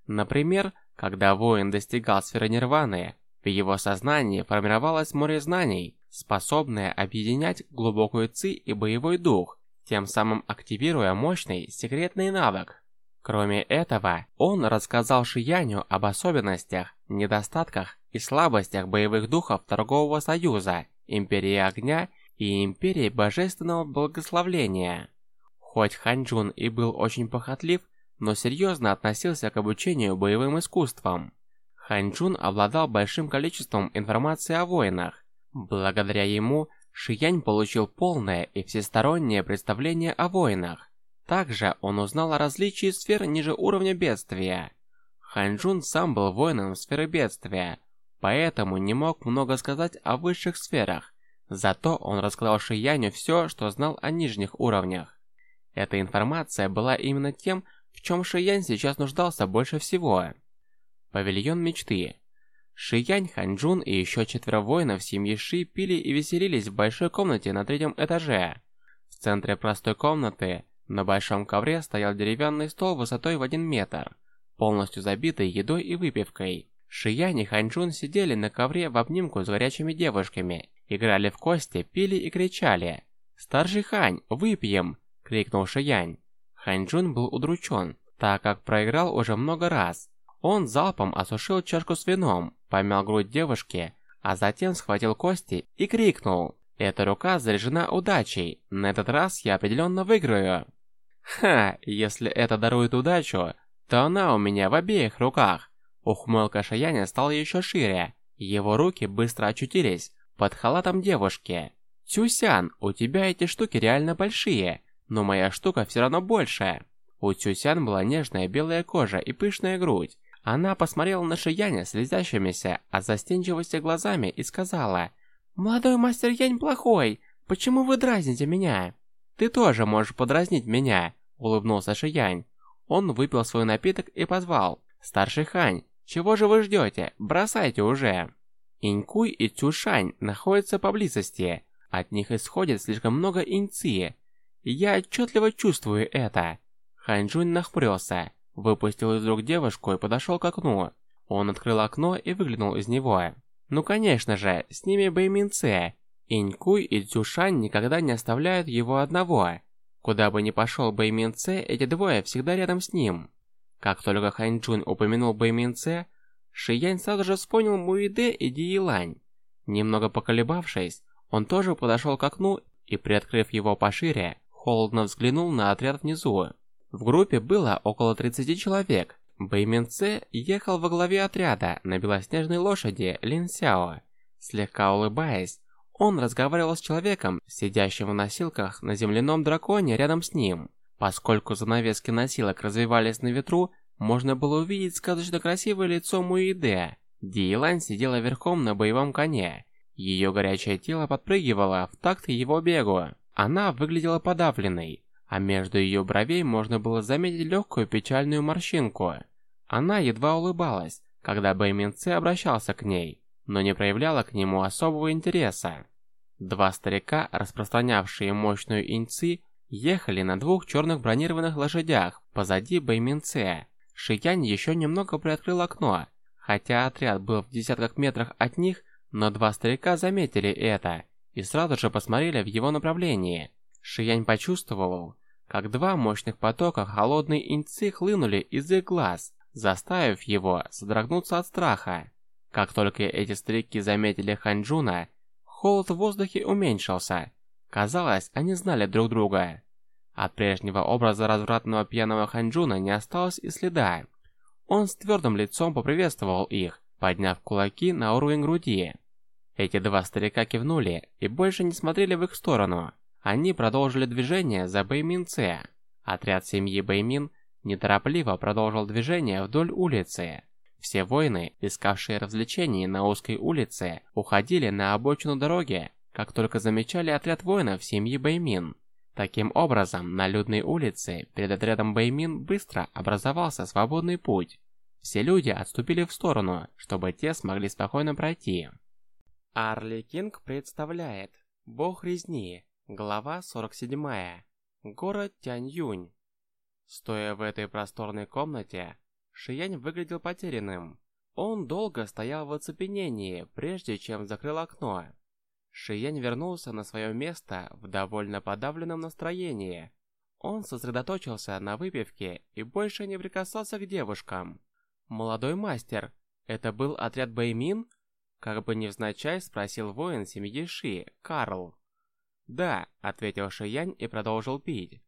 Например, когда воин достигал сферы нирваны, в его сознании формировалось море знаний, способное объединять глубокую ци и боевой дух, тем самым активируя мощный секретный навык. Кроме этого, он рассказал Шияню об особенностях, недостатках и слабостях боевых духов Торгового Союза, Империи Огня и Империи Божественного Благословления. Хоть Ханчжун и был очень похотлив, но серьезно относился к обучению боевым искусствам. Ханчжун обладал большим количеством информации о воинах. Благодаря ему Шиянь получил полное и всестороннее представление о воинах. Также он узнал о различии сфер ниже уровня бедствия. Ханчжун сам был воином сферы бедствия, поэтому не мог много сказать о высших сферах. Зато он рассказал Шияню все, что знал о нижних уровнях. Эта информация была именно тем, в чем Шиянь сейчас нуждался больше всего. Павильон мечты. Шиянь, Ханчжун и еще четверо воинов семьи Ши пили и веселились в большой комнате на третьем этаже. В центре простой комнаты на большом ковре стоял деревянный стол высотой в один метр, полностью забитый едой и выпивкой. Шиянь и Ханчжун сидели на ковре в обнимку с горячими девушками, играли в кости, пили и кричали. «Старший Хань, выпьем!» – крикнул Шиянь. Ханчжун был удручен, так как проиграл уже много раз. Он залпом осушил чашку с вином, помял грудь девушки, а затем схватил кости и крикнул. «Эта рука заряжена удачей, на этот раз я определенно выиграю». «Ха, если это дарует удачу, то она у меня в обеих руках». Ухмылка Шаяня стала еще шире, его руки быстро очутились под халатом девушки. «Тюсян, у тебя эти штуки реально большие, но моя штука все равно большая». У Тюсян была нежная белая кожа и пышная грудь, она посмотрела на Шияня слезящимися от застенчивости глазами и сказала, «Молодой мастер Янь плохой, почему вы дразните меня?» «Ты тоже можешь подразнить меня», — улыбнулся Шиянь. Он выпил свой напиток и позвал, «Старший Хань, чего же вы ждете? Бросайте уже!» Инькуй и Цюшань находятся поблизости. От них исходит слишком много иньци. Я отчетливо чувствую это. Ханьчжунь нахмурился выпустил из рук девушку и подошел к окну. Он открыл окно и выглянул из него. Ну конечно же, с ними Бэймин Цэ. Инькуй и Цюшань никогда не оставляют его одного. Куда бы ни пошел Бэймин Цэ, эти двое всегда рядом с ним. Как только Ханчжун упомянул Бэймин Цэ, Шиянь сразу же вспомнил Муиде и Диилань. Немного поколебавшись, он тоже подошел к окну и, приоткрыв его пошире, холодно взглянул на отряд внизу. В группе было около 30 человек. Бэймин Цэ ехал во главе отряда на белоснежной лошади Лин Сяо. Слегка улыбаясь, он разговаривал с человеком, сидящим в носилках на земляном драконе рядом с ним. Поскольку занавески носилок развивались на ветру, можно было увидеть сказочно красивое лицо Муиде. Диелань сидела верхом на боевом коне. Ее горячее тело подпрыгивало в такт его бегу. Она выглядела подавленной а между ее бровей можно было заметить легкую печальную морщинку. Она едва улыбалась, когда Бэймин Ци обращался к ней, но не проявляла к нему особого интереса. Два старика, распространявшие мощную инци, ехали на двух черных бронированных лошадях позади Бэймин Ци. Шиянь еще немного приоткрыл окно, хотя отряд был в десятках метрах от них, но два старика заметили это и сразу же посмотрели в его направлении. Шиянь почувствовал, как два мощных потока холодной инцы хлынули из их глаз, заставив его содрогнуться от страха. Как только эти старики заметили Ханчжуна, холод в воздухе уменьшился. Казалось, они знали друг друга. От прежнего образа развратного пьяного Ханчжуна не осталось и следа. Он с твердым лицом поприветствовал их, подняв кулаки на уровень груди. Эти два старика кивнули и больше не смотрели в их сторону. Они продолжили движение за Бэймин Цэ. Отряд семьи Бэймин неторопливо продолжил движение вдоль улицы. Все воины, искавшие развлечений на узкой улице, уходили на обочину дороги, как только замечали отряд воинов семьи Бэймин. Таким образом, на людной улице перед отрядом Бэймин быстро образовался свободный путь. Все люди отступили в сторону, чтобы те смогли спокойно пройти. Арли Кинг представляет Бог резни Глава 47. Город Тяньюнь. Стоя в этой просторной комнате, Шиянь выглядел потерянным. Он долго стоял в оцепенении, прежде чем закрыл окно. Шиянь вернулся на свое место в довольно подавленном настроении. Он сосредоточился на выпивке и больше не прикасался к девушкам. «Молодой мастер, это был отряд Бэймин?» Как бы невзначай спросил воин семьи Ши, Карл. «Да», — ответил Шиянь и продолжил пить.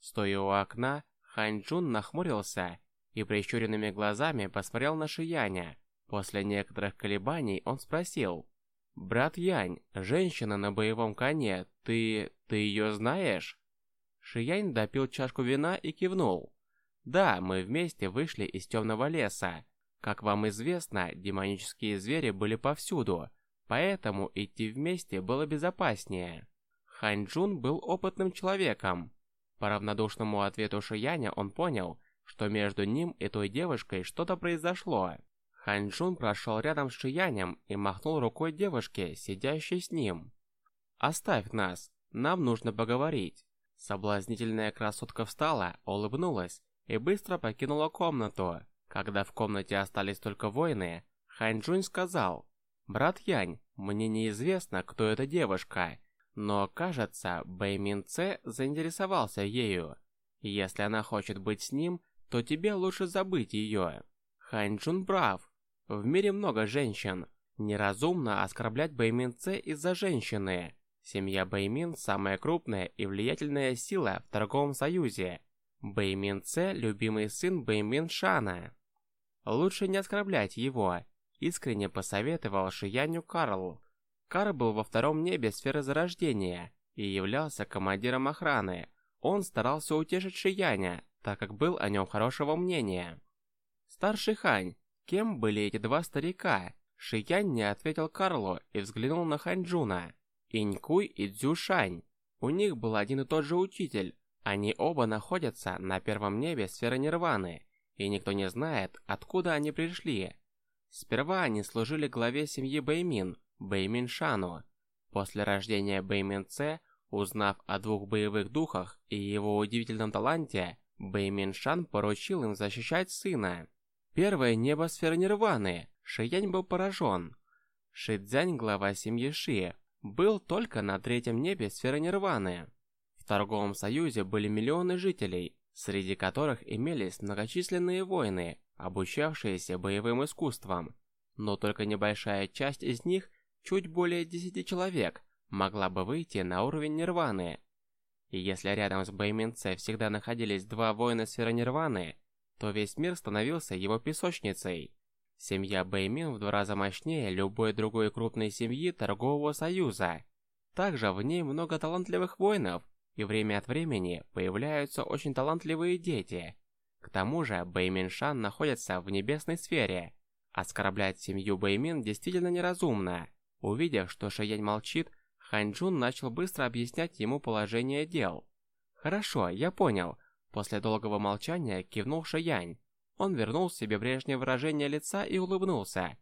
Стоя у окна, Хань Джун нахмурился и прищуренными глазами посмотрел на Шияня. После некоторых колебаний он спросил. «Брат Янь, женщина на боевом коне, ты... ты ее знаешь?» Шиянь допил чашку вина и кивнул. «Да, мы вместе вышли из темного леса. Как вам известно, демонические звери были повсюду, поэтому идти вместе было безопаснее. Ханьчжун был опытным человеком. По равнодушному ответу Шияня он понял, что между ним и той девушкой что-то произошло. Ханьчжун прошел рядом с Шиянем и махнул рукой девушке, сидящей с ним. «Оставь нас, нам нужно поговорить». Соблазнительная красотка встала, улыбнулась и быстро покинула комнату. Когда в комнате остались только воины, Ханьчжунь сказал, «Брат Янь, мне неизвестно, кто эта девушка, но, кажется, Бэймин Цэ заинтересовался ею. Если она хочет быть с ним, то тебе лучше забыть ее». Ханьчжун прав. В мире много женщин. Неразумно оскорблять Бэймин Цэ из-за женщины. Семья Бэймин – самая крупная и влиятельная сила в торговом союзе. Бэймин Цэ – любимый сын Бэймин Шана. Лучше не оскорблять его, искренне посоветовал Шияню Карл. Карл был во втором небе сферы зарождения и являлся командиром охраны. Он старался утешить Шияня, так как был о нем хорошего мнения. «Старший Хань, кем были эти два старика?» Шиянь не ответил Карлу и взглянул на Ханьчжуна. Инькуй и Цзюшань. У них был один и тот же учитель. Они оба находятся на первом небе сферы Нирваны и никто не знает, откуда они пришли. Сперва они служили главе семьи Бэймин, Бэймин Шану. После рождения Бэймин Це, узнав о двух боевых духах и его удивительном таланте, Бэймин Шан поручил им защищать сына. Первое небо сферы Нирваны. Шиянь был поражен. Шидзянь, глава семьи Ши, был только на третьем небе сферы Нирваны. В торговом союзе были миллионы жителей, среди которых имелись многочисленные воины, обучавшиеся боевым искусствам, но только небольшая часть из них, чуть более 10 человек, могла бы выйти на уровень Нирваны. И если рядом с Бэйминце всегда находились два воина сферы Нирваны, то весь мир становился его песочницей. Семья Бэймин в два раза мощнее любой другой крупной семьи торгового союза. Также в ней много талантливых воинов, и время от времени появляются очень талантливые дети. К тому же Бэйминшан находится в небесной сфере. Оскорблять семью Бэймин действительно неразумно. Увидев, что Шиянь молчит, Ханьчжун начал быстро объяснять ему положение дел. «Хорошо, я понял». После долгого молчания кивнул Шиянь. Он вернул себе прежнее выражение лица и улыбнулся.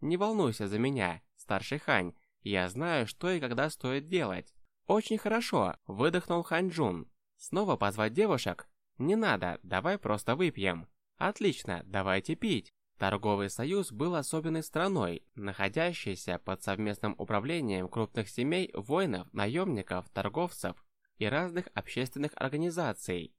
«Не волнуйся за меня, старший Хань. Я знаю, что и когда стоит делать. «Очень хорошо», — выдохнул Ханчжун. «Снова позвать девушек? Не надо, давай просто выпьем». «Отлично, давайте пить». Торговый союз был особенной страной, находящейся под совместным управлением крупных семей воинов, наемников, торговцев и разных общественных организаций.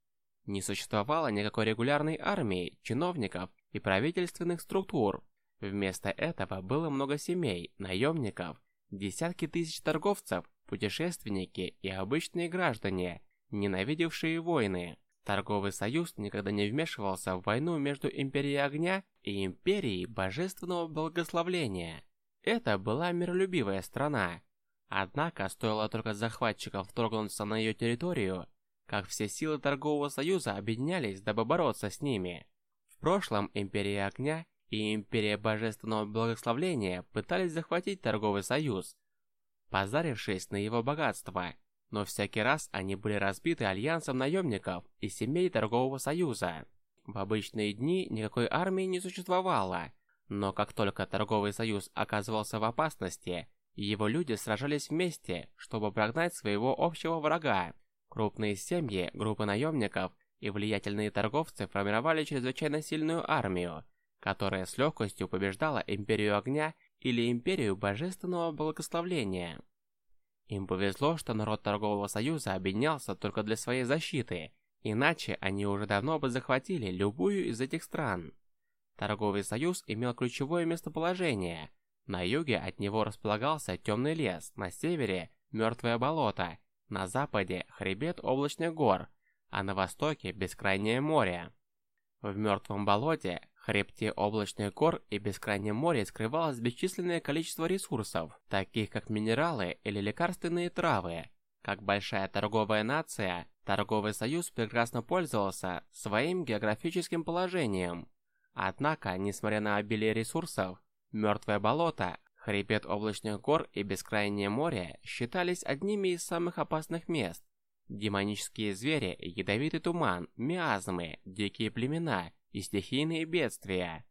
Не существовало никакой регулярной армии, чиновников и правительственных структур. Вместо этого было много семей, наемников, десятки тысяч торговцев путешественники и обычные граждане, ненавидевшие войны. Торговый союз никогда не вмешивался в войну между Империей Огня и Империей Божественного Благословления. Это была миролюбивая страна. Однако, стоило только захватчикам вторгнуться на ее территорию, как все силы Торгового Союза объединялись, дабы бороться с ними. В прошлом Империя Огня и Империя Божественного Благословения пытались захватить Торговый Союз, позарившись на его богатство, но всякий раз они были разбиты альянсом наемников и семей торгового союза. В обычные дни никакой армии не существовало, но как только торговый союз оказывался в опасности, его люди сражались вместе, чтобы прогнать своего общего врага. Крупные семьи, группы наемников и влиятельные торговцы формировали чрезвычайно сильную армию, которая с легкостью побеждала Империю Огня или империю божественного благословления. Им повезло, что народ торгового союза объединялся только для своей защиты, иначе они уже давно бы захватили любую из этих стран. Торговый союз имел ключевое местоположение. На юге от него располагался темный лес, на севере – мертвое болото, на западе – хребет облачных гор, а на востоке – бескрайнее море. В мертвом болоте хребте облачных гор и бескрайнем море скрывалось бесчисленное количество ресурсов, таких как минералы или лекарственные травы. Как большая торговая нация, торговый союз прекрасно пользовался своим географическим положением. Однако, несмотря на обилие ресурсов, мертвое болото, хребет облачных гор и бескрайнее море считались одними из самых опасных мест. Демонические звери, ядовитый туман, миазмы, дикие племена и стихийные бедствия.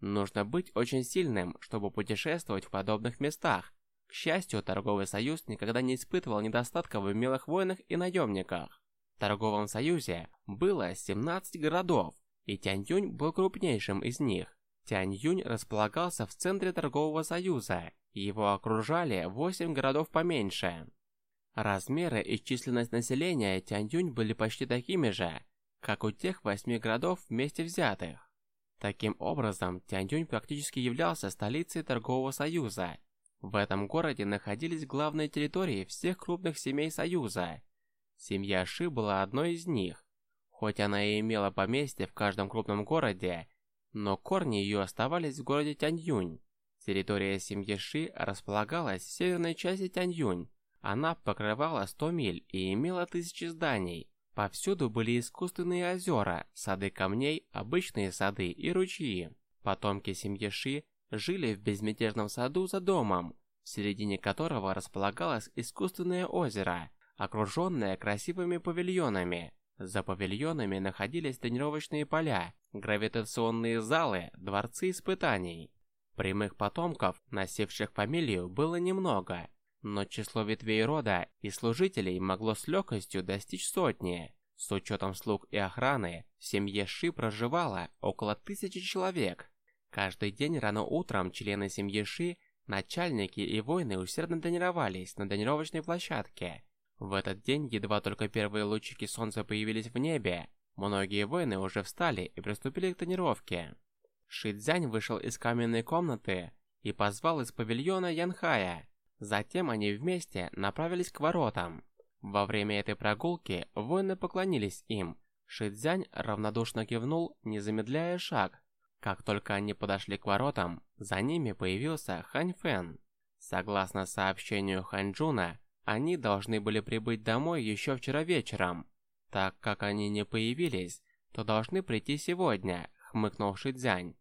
Нужно быть очень сильным, чтобы путешествовать в подобных местах. К счастью, торговый союз никогда не испытывал недостатков в милых войнах и наемниках. В торговом союзе было 17 городов, и Тяньюнь был крупнейшим из них. Тяньюнь располагался в центре торгового союза, и его окружали 8 городов поменьше. Размеры и численность населения Тяньюнь были почти такими же, как у тех восьми городов вместе взятых. Таким образом, Тяньюнь практически являлся столицей торгового союза. В этом городе находились главные территории всех крупных семей союза. Семья Ши была одной из них. Хоть она и имела поместье в каждом крупном городе, но корни ее оставались в городе Тяньюнь. Территория семьи Ши располагалась в северной части Тяньюнь. Она покрывала 100 миль и имела тысячи зданий. Повсюду были искусственные озера, сады камней, обычные сады и ручьи. Потомки семьи Ши жили в безмятежном саду за домом, в середине которого располагалось искусственное озеро, окруженное красивыми павильонами. За павильонами находились тренировочные поля, гравитационные залы, дворцы испытаний. Прямых потомков, носивших фамилию, было немного, но число ветвей рода и служителей могло с легкостью достичь сотни. С учетом слуг и охраны, в семье Ши проживало около тысячи человек. Каждый день рано утром члены семьи Ши, начальники и воины усердно тренировались на тренировочной площадке, в этот день, едва только первые лучики солнца появились в небе, многие воины уже встали и приступили к тренировке. Шидзянь вышел из каменной комнаты и позвал из павильона Янхая. Затем они вместе направились к воротам. Во время этой прогулки воины поклонились им. Шидзянь равнодушно кивнул, не замедляя шаг. Как только они подошли к воротам, за ними появился Хань Фэн. Согласно сообщению Ханьчжуна, они должны были прибыть домой еще вчера вечером. Так как они не появились, то должны прийти сегодня, хмыкнул Шидзянь.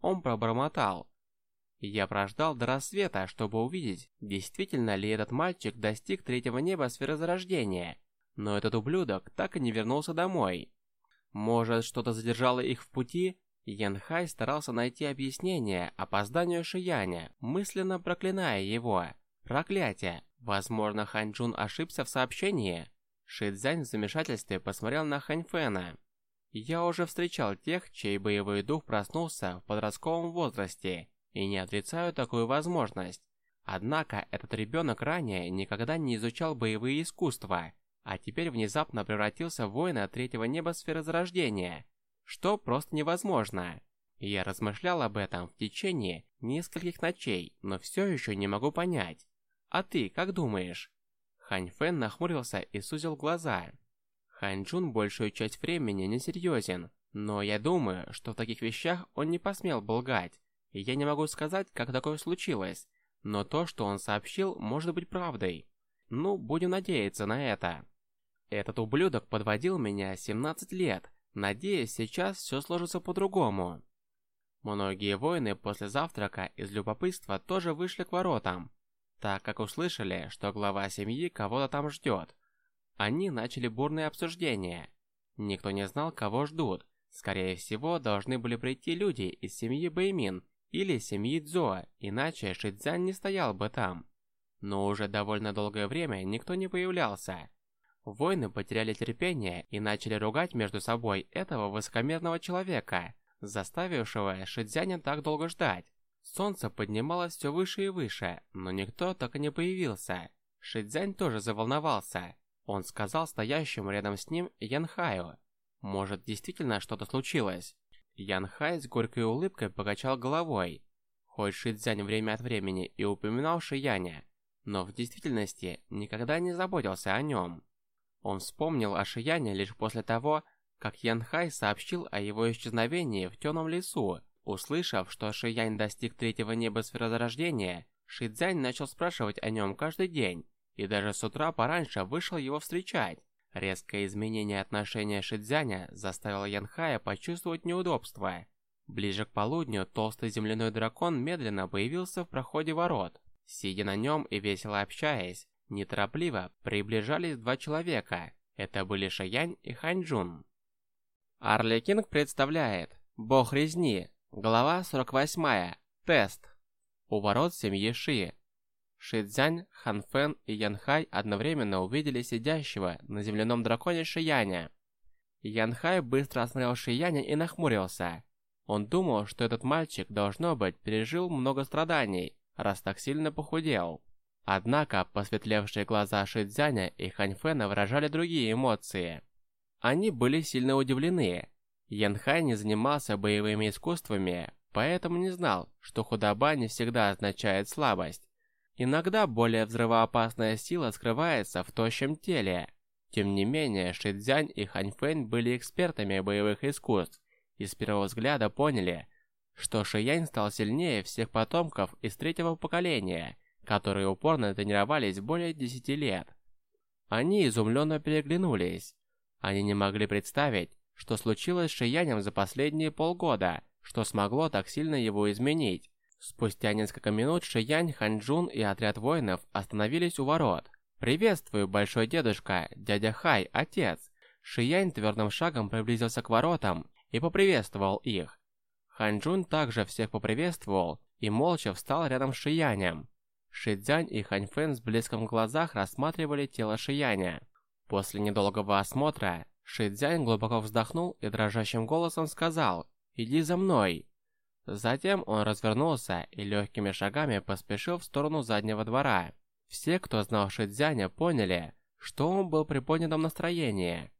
Он пробормотал. Я прождал до рассвета, чтобы увидеть, действительно ли этот мальчик достиг третьего неба сферы зарождения. Но этот ублюдок так и не вернулся домой. Может, что-то задержало их в пути? Янхай старался найти объяснение опозданию Шияня, мысленно проклиная его. Проклятие! Возможно, Ханьчжун ошибся в сообщении. Шидзянь в замешательстве посмотрел на Ханьфэна. Я уже встречал тех, чей боевой дух проснулся в подростковом возрасте, и не отрицаю такую возможность. Однако этот ребенок ранее никогда не изучал боевые искусства, а теперь внезапно превратился в воина третьего неба сферы зарождения, что просто невозможно. Я размышлял об этом в течение нескольких ночей, но все еще не могу понять, а ты как думаешь?» Хань Фэн нахмурился и сузил глаза. Хань Джун большую часть времени несерьезен, но я думаю, что в таких вещах он не посмел бы лгать. Я не могу сказать, как такое случилось, но то, что он сообщил, может быть правдой. Ну, будем надеяться на это. Этот ублюдок подводил меня 17 лет. Надеюсь, сейчас все сложится по-другому. Многие воины после завтрака из любопытства тоже вышли к воротам, так как услышали, что глава семьи кого-то там ждет. Они начали бурные обсуждения. Никто не знал, кого ждут. Скорее всего, должны были прийти люди из семьи Бэймин или семьи Цзо, иначе Шидзян не стоял бы там. Но уже довольно долгое время никто не появлялся. Воины потеряли терпение и начали ругать между собой этого высокомерного человека, заставившего Шидзяня так долго ждать. Солнце поднималось все выше и выше, но никто так и не появился. Шидзянь тоже заволновался. Он сказал стоящему рядом с ним Янхаю. Может, действительно что-то случилось? Янхай с горькой улыбкой покачал головой. Хоть Шидзянь время от времени и упоминал Шияня, но в действительности никогда не заботился о нем. Он вспомнил о Шияне лишь после того, как Янхай сообщил о его исчезновении в темном лесу Услышав, что Шиянь достиг третьего неба сферозарождения, Шидзянь начал спрашивать о нем каждый день, и даже с утра пораньше вышел его встречать. Резкое изменение отношения Шидзяня заставило Янхая почувствовать неудобство. Ближе к полудню толстый земляной дракон медленно появился в проходе ворот. Сидя на нем и весело общаясь, неторопливо приближались два человека. Это были Шаянь и Ханьчжун. Арли Кинг представляет Бог резни, глава 48, тест. У ворот семьи Ши. Шидзянь, Ханфэн и Янхай одновременно увидели сидящего на земляном драконе Шияня. Янхай быстро осмотрел Шияня и нахмурился. Он думал, что этот мальчик, должно быть, пережил много страданий, раз так сильно похудел. Однако, посветлевшие глаза Шидзяня и Ханьфэна выражали другие эмоции. Они были сильно удивлены. Янхай не занимался боевыми искусствами, поэтому не знал, что худоба не всегда означает слабость. Иногда более взрывоопасная сила скрывается в тощем теле. Тем не менее, Шидзянь и Ханьфэнь были экспертами боевых искусств и с первого взгляда поняли, что Шиянь стал сильнее всех потомков из третьего поколения, которые упорно тренировались более 10 лет. Они изумленно переглянулись. Они не могли представить, что случилось с Шиянем за последние полгода, что смогло так сильно его изменить. Спустя несколько минут Шиянь, Ханчжун и отряд воинов остановились у ворот. «Приветствую, большой дедушка, дядя Хай, отец!» Шиянь твердым шагом приблизился к воротам и поприветствовал их. Ханчжун также всех поприветствовал и молча встал рядом с Шиянем. Шидзянь и Ханьфэн с блеском в глазах рассматривали тело Шияня. После недолгого осмотра, Шидзянь глубоко вздохнул и дрожащим голосом сказал «Иди за мной». Затем он развернулся и легкими шагами поспешил в сторону заднего двора. Все, кто знал Шидзяня, поняли, что он был при поднятом настроении.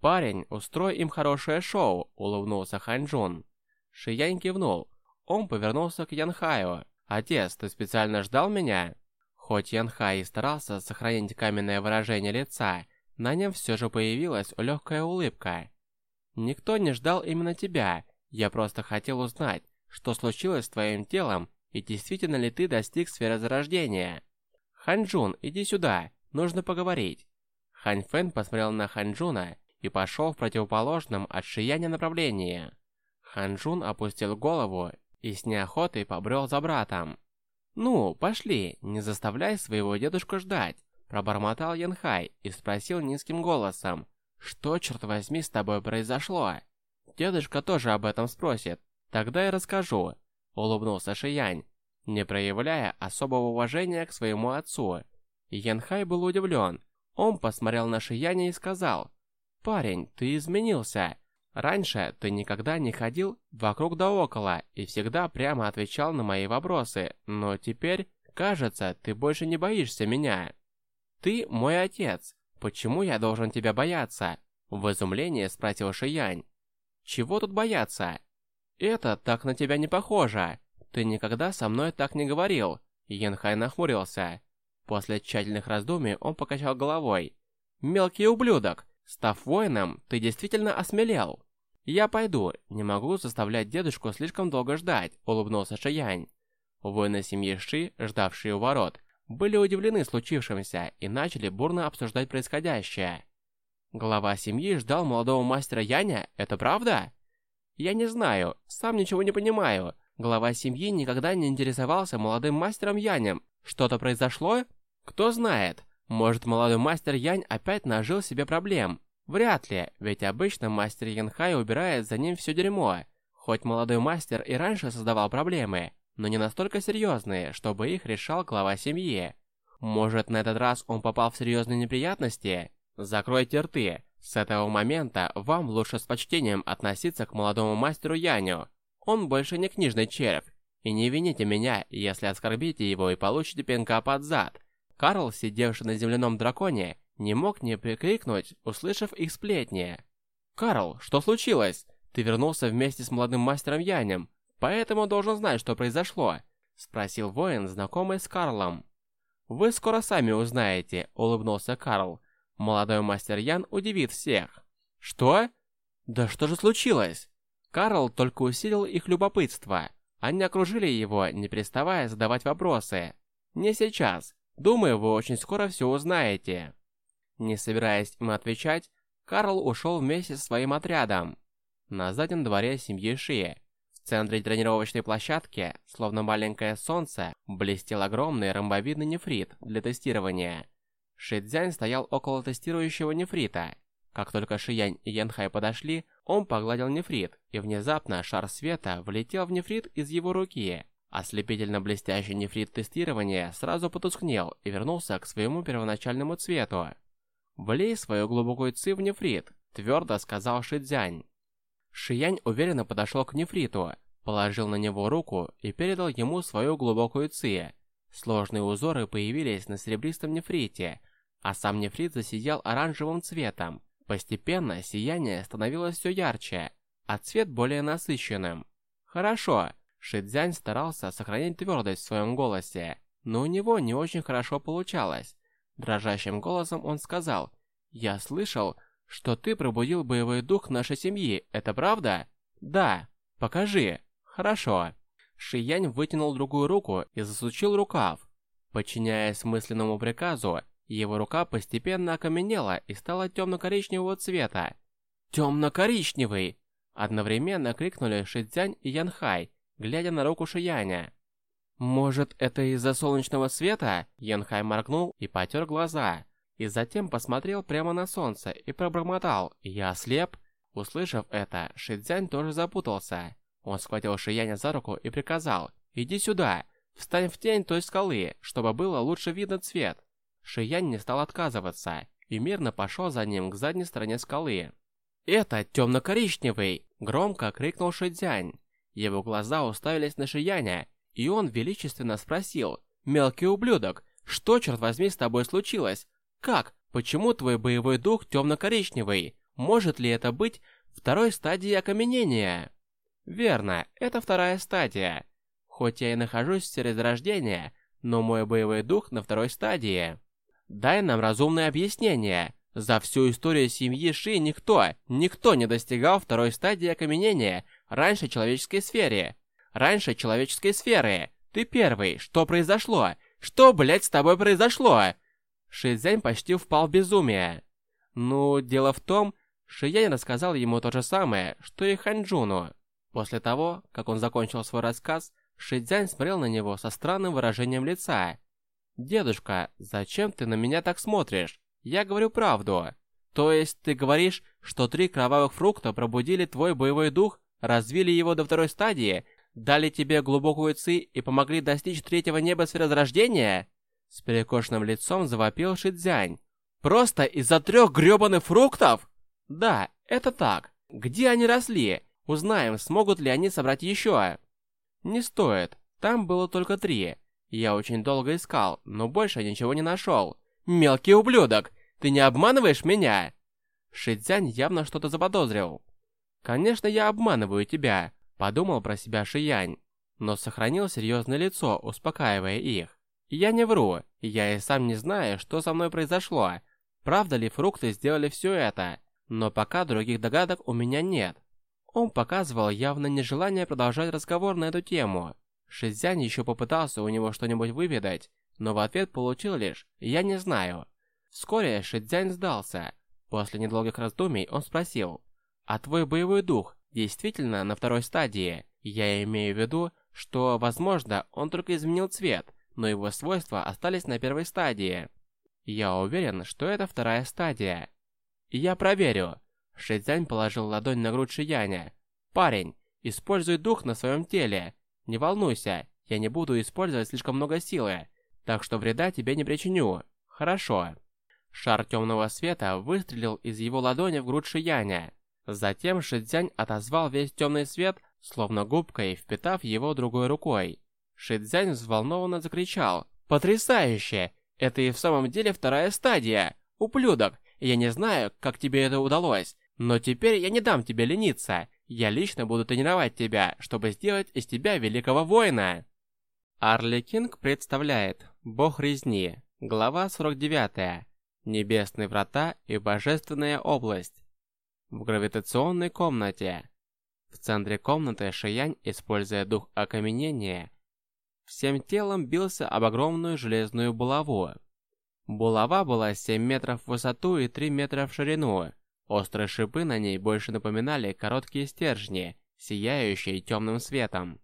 «Парень, устрой им хорошее шоу», — улыбнулся Ханчжун. Шиянь кивнул. Он повернулся к Янхаю. «Отец, ты специально ждал меня?» Хоть Янхай и старался сохранить каменное выражение лица, на нем все же появилась легкая улыбка. «Никто не ждал именно тебя. Я просто хотел узнать, что случилось с твоим телом и действительно ли ты достиг сферы зарождения. Ханчжун, иди сюда, нужно поговорить». Хань Фэн посмотрел на Ханчжуна и пошел в противоположном от Шияня направлении. Ханчжун опустил голову и с неохотой побрел за братом. «Ну, пошли, не заставляй своего дедушку ждать», пробормотал Янхай и спросил низким голосом, «Что, черт возьми, с тобой произошло?» Дедушка тоже об этом спросит. Тогда я расскажу, улыбнулся Шиянь, не проявляя особого уважения к своему отцу. Янхай был удивлен. Он посмотрел на Шияня и сказал, «Парень, ты изменился. Раньше ты никогда не ходил вокруг да около и всегда прямо отвечал на мои вопросы, но теперь, кажется, ты больше не боишься меня. Ты мой отец. Почему я должен тебя бояться?» В изумлении спросил Шиянь. Чего тут бояться? Это так на тебя не похоже. Ты никогда со мной так не говорил. Янхай нахмурился. После тщательных раздумий он покачал головой. Мелкий ублюдок, став воином, ты действительно осмелел. Я пойду, не могу заставлять дедушку слишком долго ждать, улыбнулся Шиянь. Воины семьи Ши, ждавшие у ворот, были удивлены случившимся и начали бурно обсуждать происходящее. Глава семьи ждал молодого мастера Яня, это правда? Я не знаю, сам ничего не понимаю. Глава семьи никогда не интересовался молодым мастером Янем. Что-то произошло? Кто знает. Может, молодой мастер Янь опять нажил себе проблем. Вряд ли, ведь обычно мастер Янхай убирает за ним все дерьмо. Хоть молодой мастер и раньше создавал проблемы, но не настолько серьезные, чтобы их решал глава семьи. Может, на этот раз он попал в серьезные неприятности? Закройте рты. С этого момента вам лучше с почтением относиться к молодому мастеру Яню. Он больше не книжный червь. И не вините меня, если оскорбите его и получите пинка под зад. Карл, сидевший на земляном драконе, не мог не прикрикнуть, услышав их сплетни. «Карл, что случилось? Ты вернулся вместе с молодым мастером Янем, поэтому должен знать, что произошло», спросил воин, знакомый с Карлом. «Вы скоро сами узнаете», улыбнулся Карл. Молодой мастер Ян удивит всех. Что? Да что же случилось? Карл только усилил их любопытство. Они окружили его, не переставая задавать вопросы. Не сейчас. Думаю, вы очень скоро все узнаете. Не собираясь им отвечать, Карл ушел вместе со своим отрядом. На заднем дворе семьи Ши. Центре тренировочной площадки, словно маленькое солнце, блестел огромный ромбовидный нефрит для тестирования. Шидзянь стоял около тестирующего нефрита. Как только Шиянь и Янхай подошли, он погладил нефрит, и внезапно шар света влетел в нефрит из его руки. Ослепительно блестящий нефрит тестирования сразу потускнел и вернулся к своему первоначальному цвету. «Влей свою глубокую ци в нефрит», — твердо сказал Шидзянь. Шиянь уверенно подошел к нефриту, положил на него руку и передал ему свою глубокую ци. Сложные узоры появились на серебристом нефрите, а сам нефрит засиял оранжевым цветом. Постепенно сияние становилось все ярче, а цвет более насыщенным. Хорошо, Шидзянь старался сохранять твердость в своем голосе, но у него не очень хорошо получалось. Дрожащим голосом он сказал, «Я слышал, что ты пробудил боевой дух нашей семьи, это правда? Да. Покажи. Хорошо. Шиянь вытянул другую руку и засучил рукав. Подчиняясь мысленному приказу, его рука постепенно окаменела и стала темно-коричневого цвета. «Темно-коричневый!» Одновременно крикнули Шидзянь и Янхай, глядя на руку Шияня. «Может, это из-за солнечного света?» Янхай моргнул и потер глаза и затем посмотрел прямо на солнце и пробормотал «Я ослеп?». Услышав это, Шидзянь тоже запутался. Он схватил Шияня за руку и приказал «Иди сюда, встань в тень той скалы, чтобы было лучше видно цвет». Шиянь не стал отказываться и мирно пошел за ним к задней стороне скалы. «Это темно-коричневый!» – громко крикнул Шидзянь. Его глаза уставились на Шияня, и он величественно спросил «Мелкий ублюдок, что, черт возьми, с тобой случилось? Как? Почему твой боевой дух темно-коричневый? Может ли это быть второй стадией окаменения? Верно, это вторая стадия. Хоть я и нахожусь в среде рождения, но мой боевой дух на второй стадии. Дай нам разумное объяснение. За всю историю семьи Ши никто, никто не достигал второй стадии окаменения раньше человеческой сферы. Раньше человеческой сферы. Ты первый. Что произошло? Что, блядь, с тобой произошло? Шизянь почти впал в безумие. Ну, дело в том, Шиянь рассказал ему то же самое, что и Ханчжуну. После того, как он закончил свой рассказ, Шидзянь смотрел на него со странным выражением лица. «Дедушка, зачем ты на меня так смотришь? Я говорю правду. То есть ты говоришь, что три кровавых фрукта пробудили твой боевой дух, развили его до второй стадии, дали тебе глубокую ци и помогли достичь третьего неба сверхрождения?» С перекошенным лицом завопил Шидзянь. «Просто из-за трех грёбаных фруктов?» «Да, это так. Где они росли? Узнаем, смогут ли они собрать еще». «Не стоит. Там было только три. Я очень долго искал, но больше ничего не нашел. Мелкий ублюдок! Ты не обманываешь меня?» Шидзянь явно что-то заподозрил. «Конечно, я обманываю тебя», — подумал про себя Шиянь, но сохранил серьезное лицо, успокаивая их. Я не вру, я и сам не знаю, что со мной произошло. Правда ли фрукты сделали все это? Но пока других догадок у меня нет. Он показывал явно нежелание продолжать разговор на эту тему. Шизянь еще попытался у него что-нибудь выведать, но в ответ получил лишь «я не знаю». Вскоре Шидзянь сдался. После недолгих раздумий он спросил «А твой боевой дух действительно на второй стадии? Я имею в виду, что, возможно, он только изменил цвет, но его свойства остались на первой стадии. Я уверен, что это вторая стадия. Я проверю. Шидзянь положил ладонь на грудь Шияня. Парень, используй дух на своем теле. Не волнуйся, я не буду использовать слишком много силы, так что вреда тебе не причиню. Хорошо. Шар темного света выстрелил из его ладони в грудь Шияня. Затем Шидзянь отозвал весь темный свет, словно губкой, впитав его другой рукой. Шидзянь взволнованно закричал. «Потрясающе! Это и в самом деле вторая стадия! Ублюдок! Я не знаю, как тебе это удалось, но теперь я не дам тебе лениться. Я лично буду тренировать тебя, чтобы сделать из тебя великого воина!» Арли Кинг представляет Бог резни, глава 49, Небесные врата и Божественная область. В гравитационной комнате. В центре комнаты Шиянь, используя дух окаменения, всем телом бился об огромную железную булаву. Булава была 7 метров в высоту и 3 метра в ширину. Острые шипы на ней больше напоминали короткие стержни, сияющей темным светом.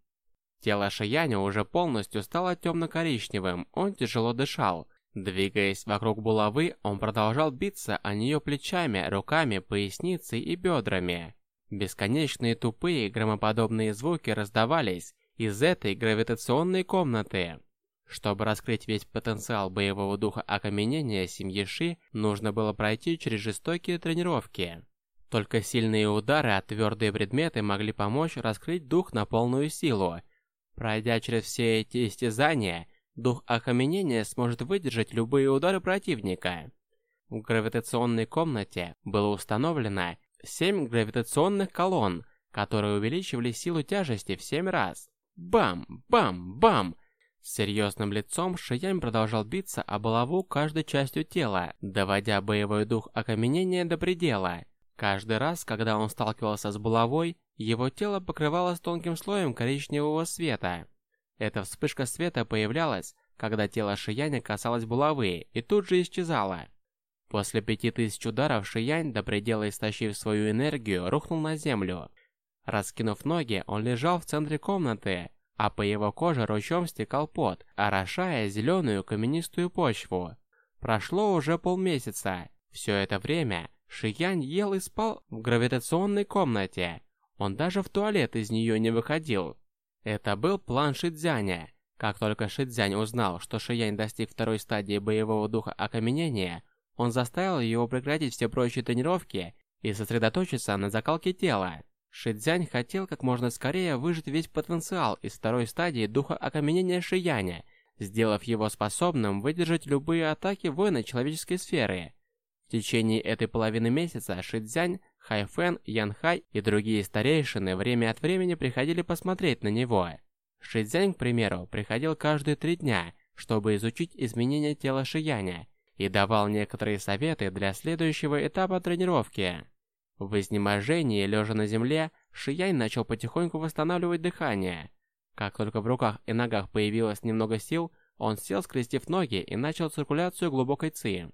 Тело Шияня уже полностью стало темно-коричневым, он тяжело дышал. Двигаясь вокруг булавы, он продолжал биться о нее плечами, руками, поясницей и бедрами. Бесконечные тупые громоподобные звуки раздавались из этой гравитационной комнаты. Чтобы раскрыть весь потенциал боевого духа окаменения семьи Ши, нужно было пройти через жестокие тренировки. Только сильные удары от твердые предметы могли помочь раскрыть дух на полную силу, Пройдя через все эти истязания, дух окаменения сможет выдержать любые удары противника. В гравитационной комнате было установлено 7 гравитационных колонн, которые увеличивали силу тяжести в 7 раз. Бам! Бам! Бам! С серьезным лицом Шиянь продолжал биться о булаву каждой частью тела, доводя боевой дух окаменения до предела. Каждый раз, когда он сталкивался с булавой, его тело покрывалось тонким слоем коричневого света. Эта вспышка света появлялась, когда тело Шияня касалось булавы и тут же исчезало. После пяти тысяч ударов Шиянь, до предела истощив свою энергию, рухнул на землю. Раскинув ноги, он лежал в центре комнаты, а по его коже ручьем стекал пот, орошая зеленую каменистую почву. Прошло уже полмесяца. Все это время Шиянь ел и спал в гравитационной комнате. Он даже в туалет из нее не выходил. Это был план Шидзяня. Как только Шидзянь узнал, что Шиянь достиг второй стадии боевого духа окаменения, он заставил его прекратить все прочие тренировки и сосредоточиться на закалке тела. Шидзянь хотел как можно скорее выжать весь потенциал из второй стадии духа окаменения Шияня, сделав его способным выдержать любые атаки воина человеческой сферы. В течение этой половины месяца Шидзянь, Хайфен, Янхай и другие старейшины время от времени приходили посмотреть на него. Шидзянь, к примеру, приходил каждые три дня, чтобы изучить изменения тела Шияня и давал некоторые советы для следующего этапа тренировки. В изнеможении, лежа на земле, Шиянь начал потихоньку восстанавливать дыхание. Как только в руках и ногах появилось немного сил, он сел, скрестив ноги, и начал циркуляцию глубокой ци.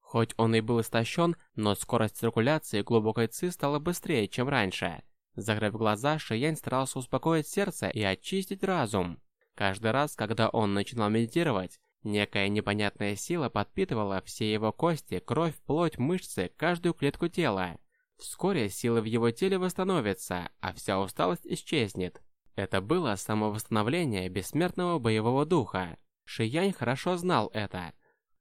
Хоть он и был истощен, но скорость циркуляции глубокой ци стала быстрее, чем раньше. Закрыв глаза, Шиянь старался успокоить сердце и очистить разум. Каждый раз, когда он начинал медитировать, некая непонятная сила подпитывала все его кости, кровь, плоть, мышцы, каждую клетку тела. Вскоре силы в его теле восстановятся, а вся усталость исчезнет. Это было самовосстановление бессмертного боевого духа. Шиянь хорошо знал это.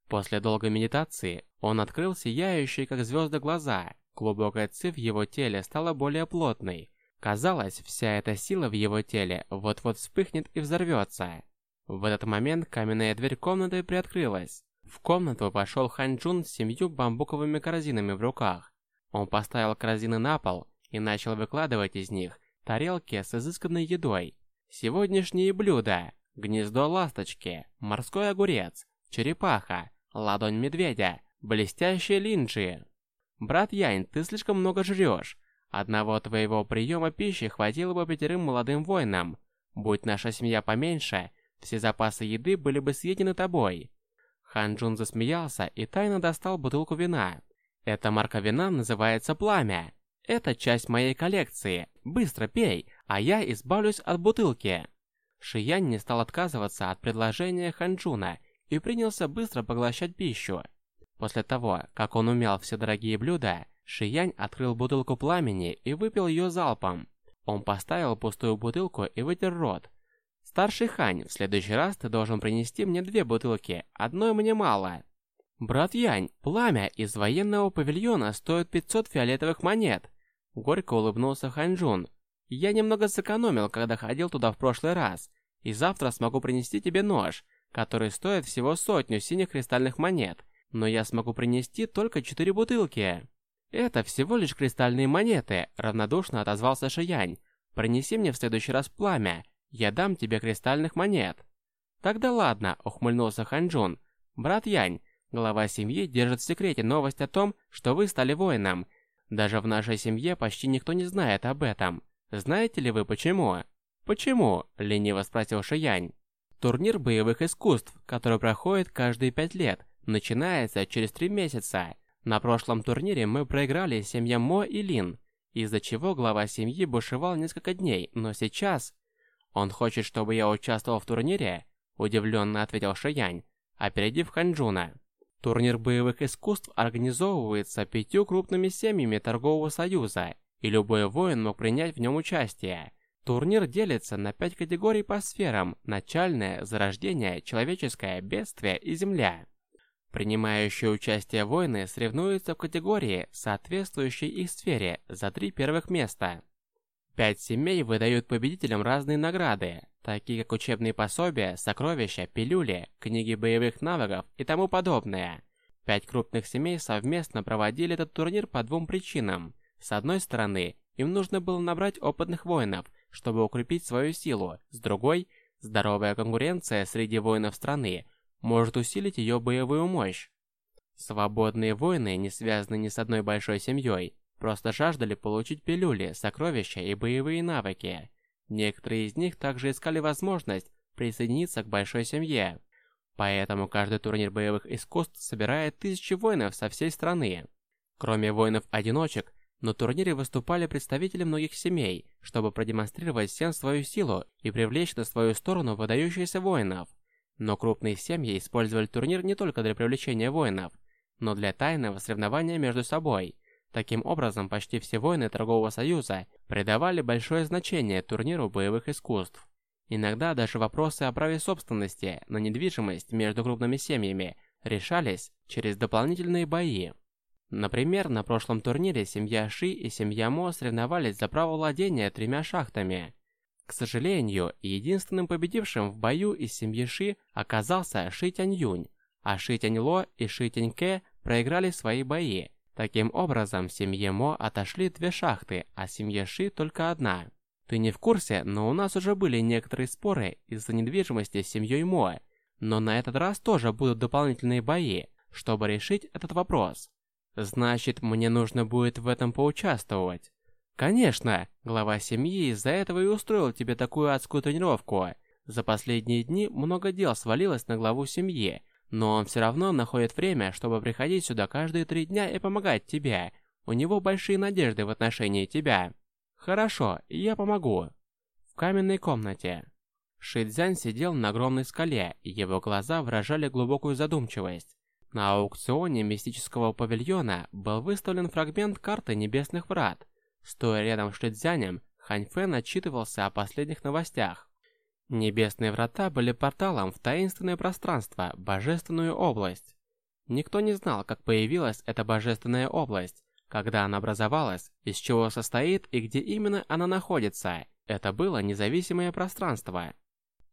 После долгой медитации он открыл сияющие, как звезды, глаза. Глубокая ци в его теле стала более плотной. Казалось, вся эта сила в его теле вот-вот вспыхнет и взорвется. В этот момент каменная дверь комнаты приоткрылась. В комнату вошел Ханчжун с семью бамбуковыми корзинами в руках. Он поставил корзины на пол и начал выкладывать из них тарелки с изысканной едой. Сегодняшние блюда – гнездо ласточки, морской огурец, черепаха, ладонь медведя, Блестящие линджи. Брат Янь, ты слишком много жрешь. Одного твоего приема пищи хватило бы пятерым молодым воинам. Будь наша семья поменьше, все запасы еды были бы съедены тобой. Хан Джун засмеялся и тайно достал бутылку вина. Эта марка вина называется «Пламя». Это часть моей коллекции. Быстро пей, а я избавлюсь от бутылки. Шиянь не стал отказываться от предложения Ханчжуна и принялся быстро поглощать пищу. После того, как он умял все дорогие блюда, Шиянь открыл бутылку пламени и выпил ее залпом. Он поставил пустую бутылку и вытер рот. «Старший Хань, в следующий раз ты должен принести мне две бутылки, одной мне мало». «Брат Янь, пламя из военного павильона стоит 500 фиолетовых монет». Горько улыбнулся Ханьчжун. «Я немного сэкономил, когда ходил туда в прошлый раз, и завтра смогу принести тебе нож, который стоит всего сотню синих кристальных монет но я смогу принести только четыре бутылки. Это всего лишь кристальные монеты, равнодушно отозвался Шиянь. Принеси мне в следующий раз пламя, я дам тебе кристальных монет. Тогда ладно, ухмыльнулся Ханчжун. Брат Янь, глава семьи держит в секрете новость о том, что вы стали воином. Даже в нашей семье почти никто не знает об этом. Знаете ли вы почему? Почему? лениво спросил Шиянь. Турнир боевых искусств, который проходит каждые пять лет, начинается через три месяца. На прошлом турнире мы проиграли семьям Мо и Лин. из-за чего глава семьи бушевал несколько дней, но сейчас... «Он хочет, чтобы я участвовал в турнире?» – удивленно ответил Шиянь, опередив Ханчжуна. Турнир боевых искусств организовывается пятью крупными семьями торгового союза, и любой воин мог принять в нем участие. Турнир делится на пять категорий по сферам – начальное, зарождение, человеческое, бедствие и земля. Принимающие участие воины соревнуются в категории, соответствующей их сфере, за три первых места. Пять семей выдают победителям разные награды, такие как учебные пособия, сокровища, пилюли, книги боевых навыков и тому подобное. Пять крупных семей совместно проводили этот турнир по двум причинам. С одной стороны, им нужно было набрать опытных воинов, чтобы укрепить свою силу. С другой, здоровая конкуренция среди воинов страны может усилить ее боевую мощь. Свободные воины, не связанные ни с одной большой семьей, просто жаждали получить пилюли, сокровища и боевые навыки. Некоторые из них также искали возможность присоединиться к большой семье. Поэтому каждый турнир боевых искусств собирает тысячи воинов со всей страны. Кроме воинов-одиночек, на турнире выступали представители многих семей, чтобы продемонстрировать всем свою силу и привлечь на свою сторону выдающихся воинов. Но крупные семьи использовали турнир не только для привлечения воинов, но для тайного соревнования между собой. Таким образом, почти все воины торгового союза придавали большое значение турниру боевых искусств. Иногда даже вопросы о праве собственности на недвижимость между крупными семьями решались через дополнительные бои. Например, на прошлом турнире семья Ши и семья Мо соревновались за право владения тремя шахтами. К сожалению, единственным победившим в бою из семьи Ши оказался Ши Тянь Юнь, а Ши Тянь Ло и Ши Тянь Кэ проиграли свои бои. Таким образом, семье Мо отошли две шахты, а семье Ши только одна. Ты не в курсе, но у нас уже были некоторые споры из-за недвижимости с семьей Мо, но на этот раз тоже будут дополнительные бои, чтобы решить этот вопрос. Значит, мне нужно будет в этом поучаствовать. Конечно, глава семьи из-за этого и устроил тебе такую адскую тренировку. За последние дни много дел свалилось на главу семьи, но он все равно находит время, чтобы приходить сюда каждые три дня и помогать тебе. У него большие надежды в отношении тебя. Хорошо, я помогу. В каменной комнате. Шидзянь сидел на огромной скале, и его глаза выражали глубокую задумчивость. На аукционе мистического павильона был выставлен фрагмент карты Небесных Врат, Стоя рядом с Шидзянем, Хань Фэн отчитывался о последних новостях. Небесные врата были порталом в таинственное пространство, божественную область. Никто не знал, как появилась эта божественная область, когда она образовалась, из чего состоит и где именно она находится. Это было независимое пространство.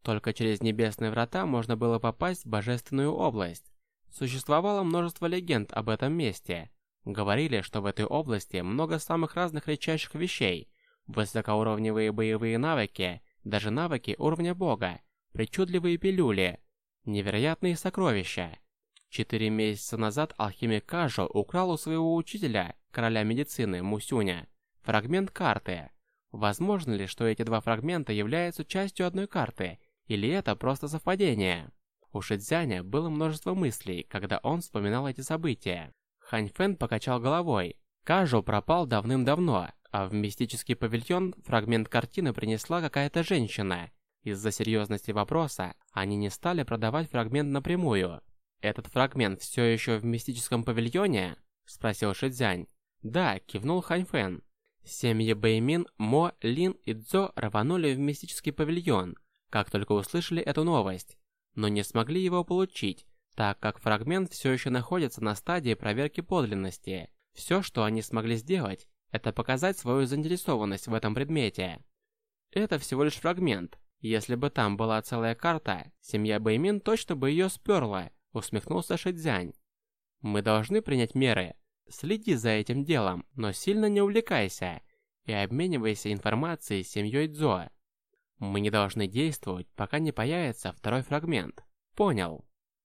Только через небесные врата можно было попасть в божественную область. Существовало множество легенд об этом месте, Говорили, что в этой области много самых разных редчайших вещей, высокоуровневые боевые навыки, даже навыки уровня бога, причудливые пилюли, невероятные сокровища. Четыре месяца назад алхимик Кажо украл у своего учителя, короля медицины Мусюня, фрагмент карты. Возможно ли, что эти два фрагмента являются частью одной карты, или это просто совпадение? У Шидзяня было множество мыслей, когда он вспоминал эти события. Хань Фэн покачал головой. Кажу пропал давным-давно, а в мистический павильон фрагмент картины принесла какая-то женщина. Из-за серьезности вопроса они не стали продавать фрагмент напрямую. «Этот фрагмент все еще в мистическом павильоне?» – спросил Шидзянь. «Да», – кивнул Хань Фэн. Семьи Бэймин, Мо, Лин и Цзо рванули в мистический павильон, как только услышали эту новость, но не смогли его получить, так как фрагмент все еще находится на стадии проверки подлинности. Все, что они смогли сделать, это показать свою заинтересованность в этом предмете. Это всего лишь фрагмент. Если бы там была целая карта, семья Бэймин точно бы ее сперла, усмехнулся Шидзянь. Мы должны принять меры. Следи за этим делом, но сильно не увлекайся и обменивайся информацией с семьей Дзо. Мы не должны действовать, пока не появится второй фрагмент. Понял.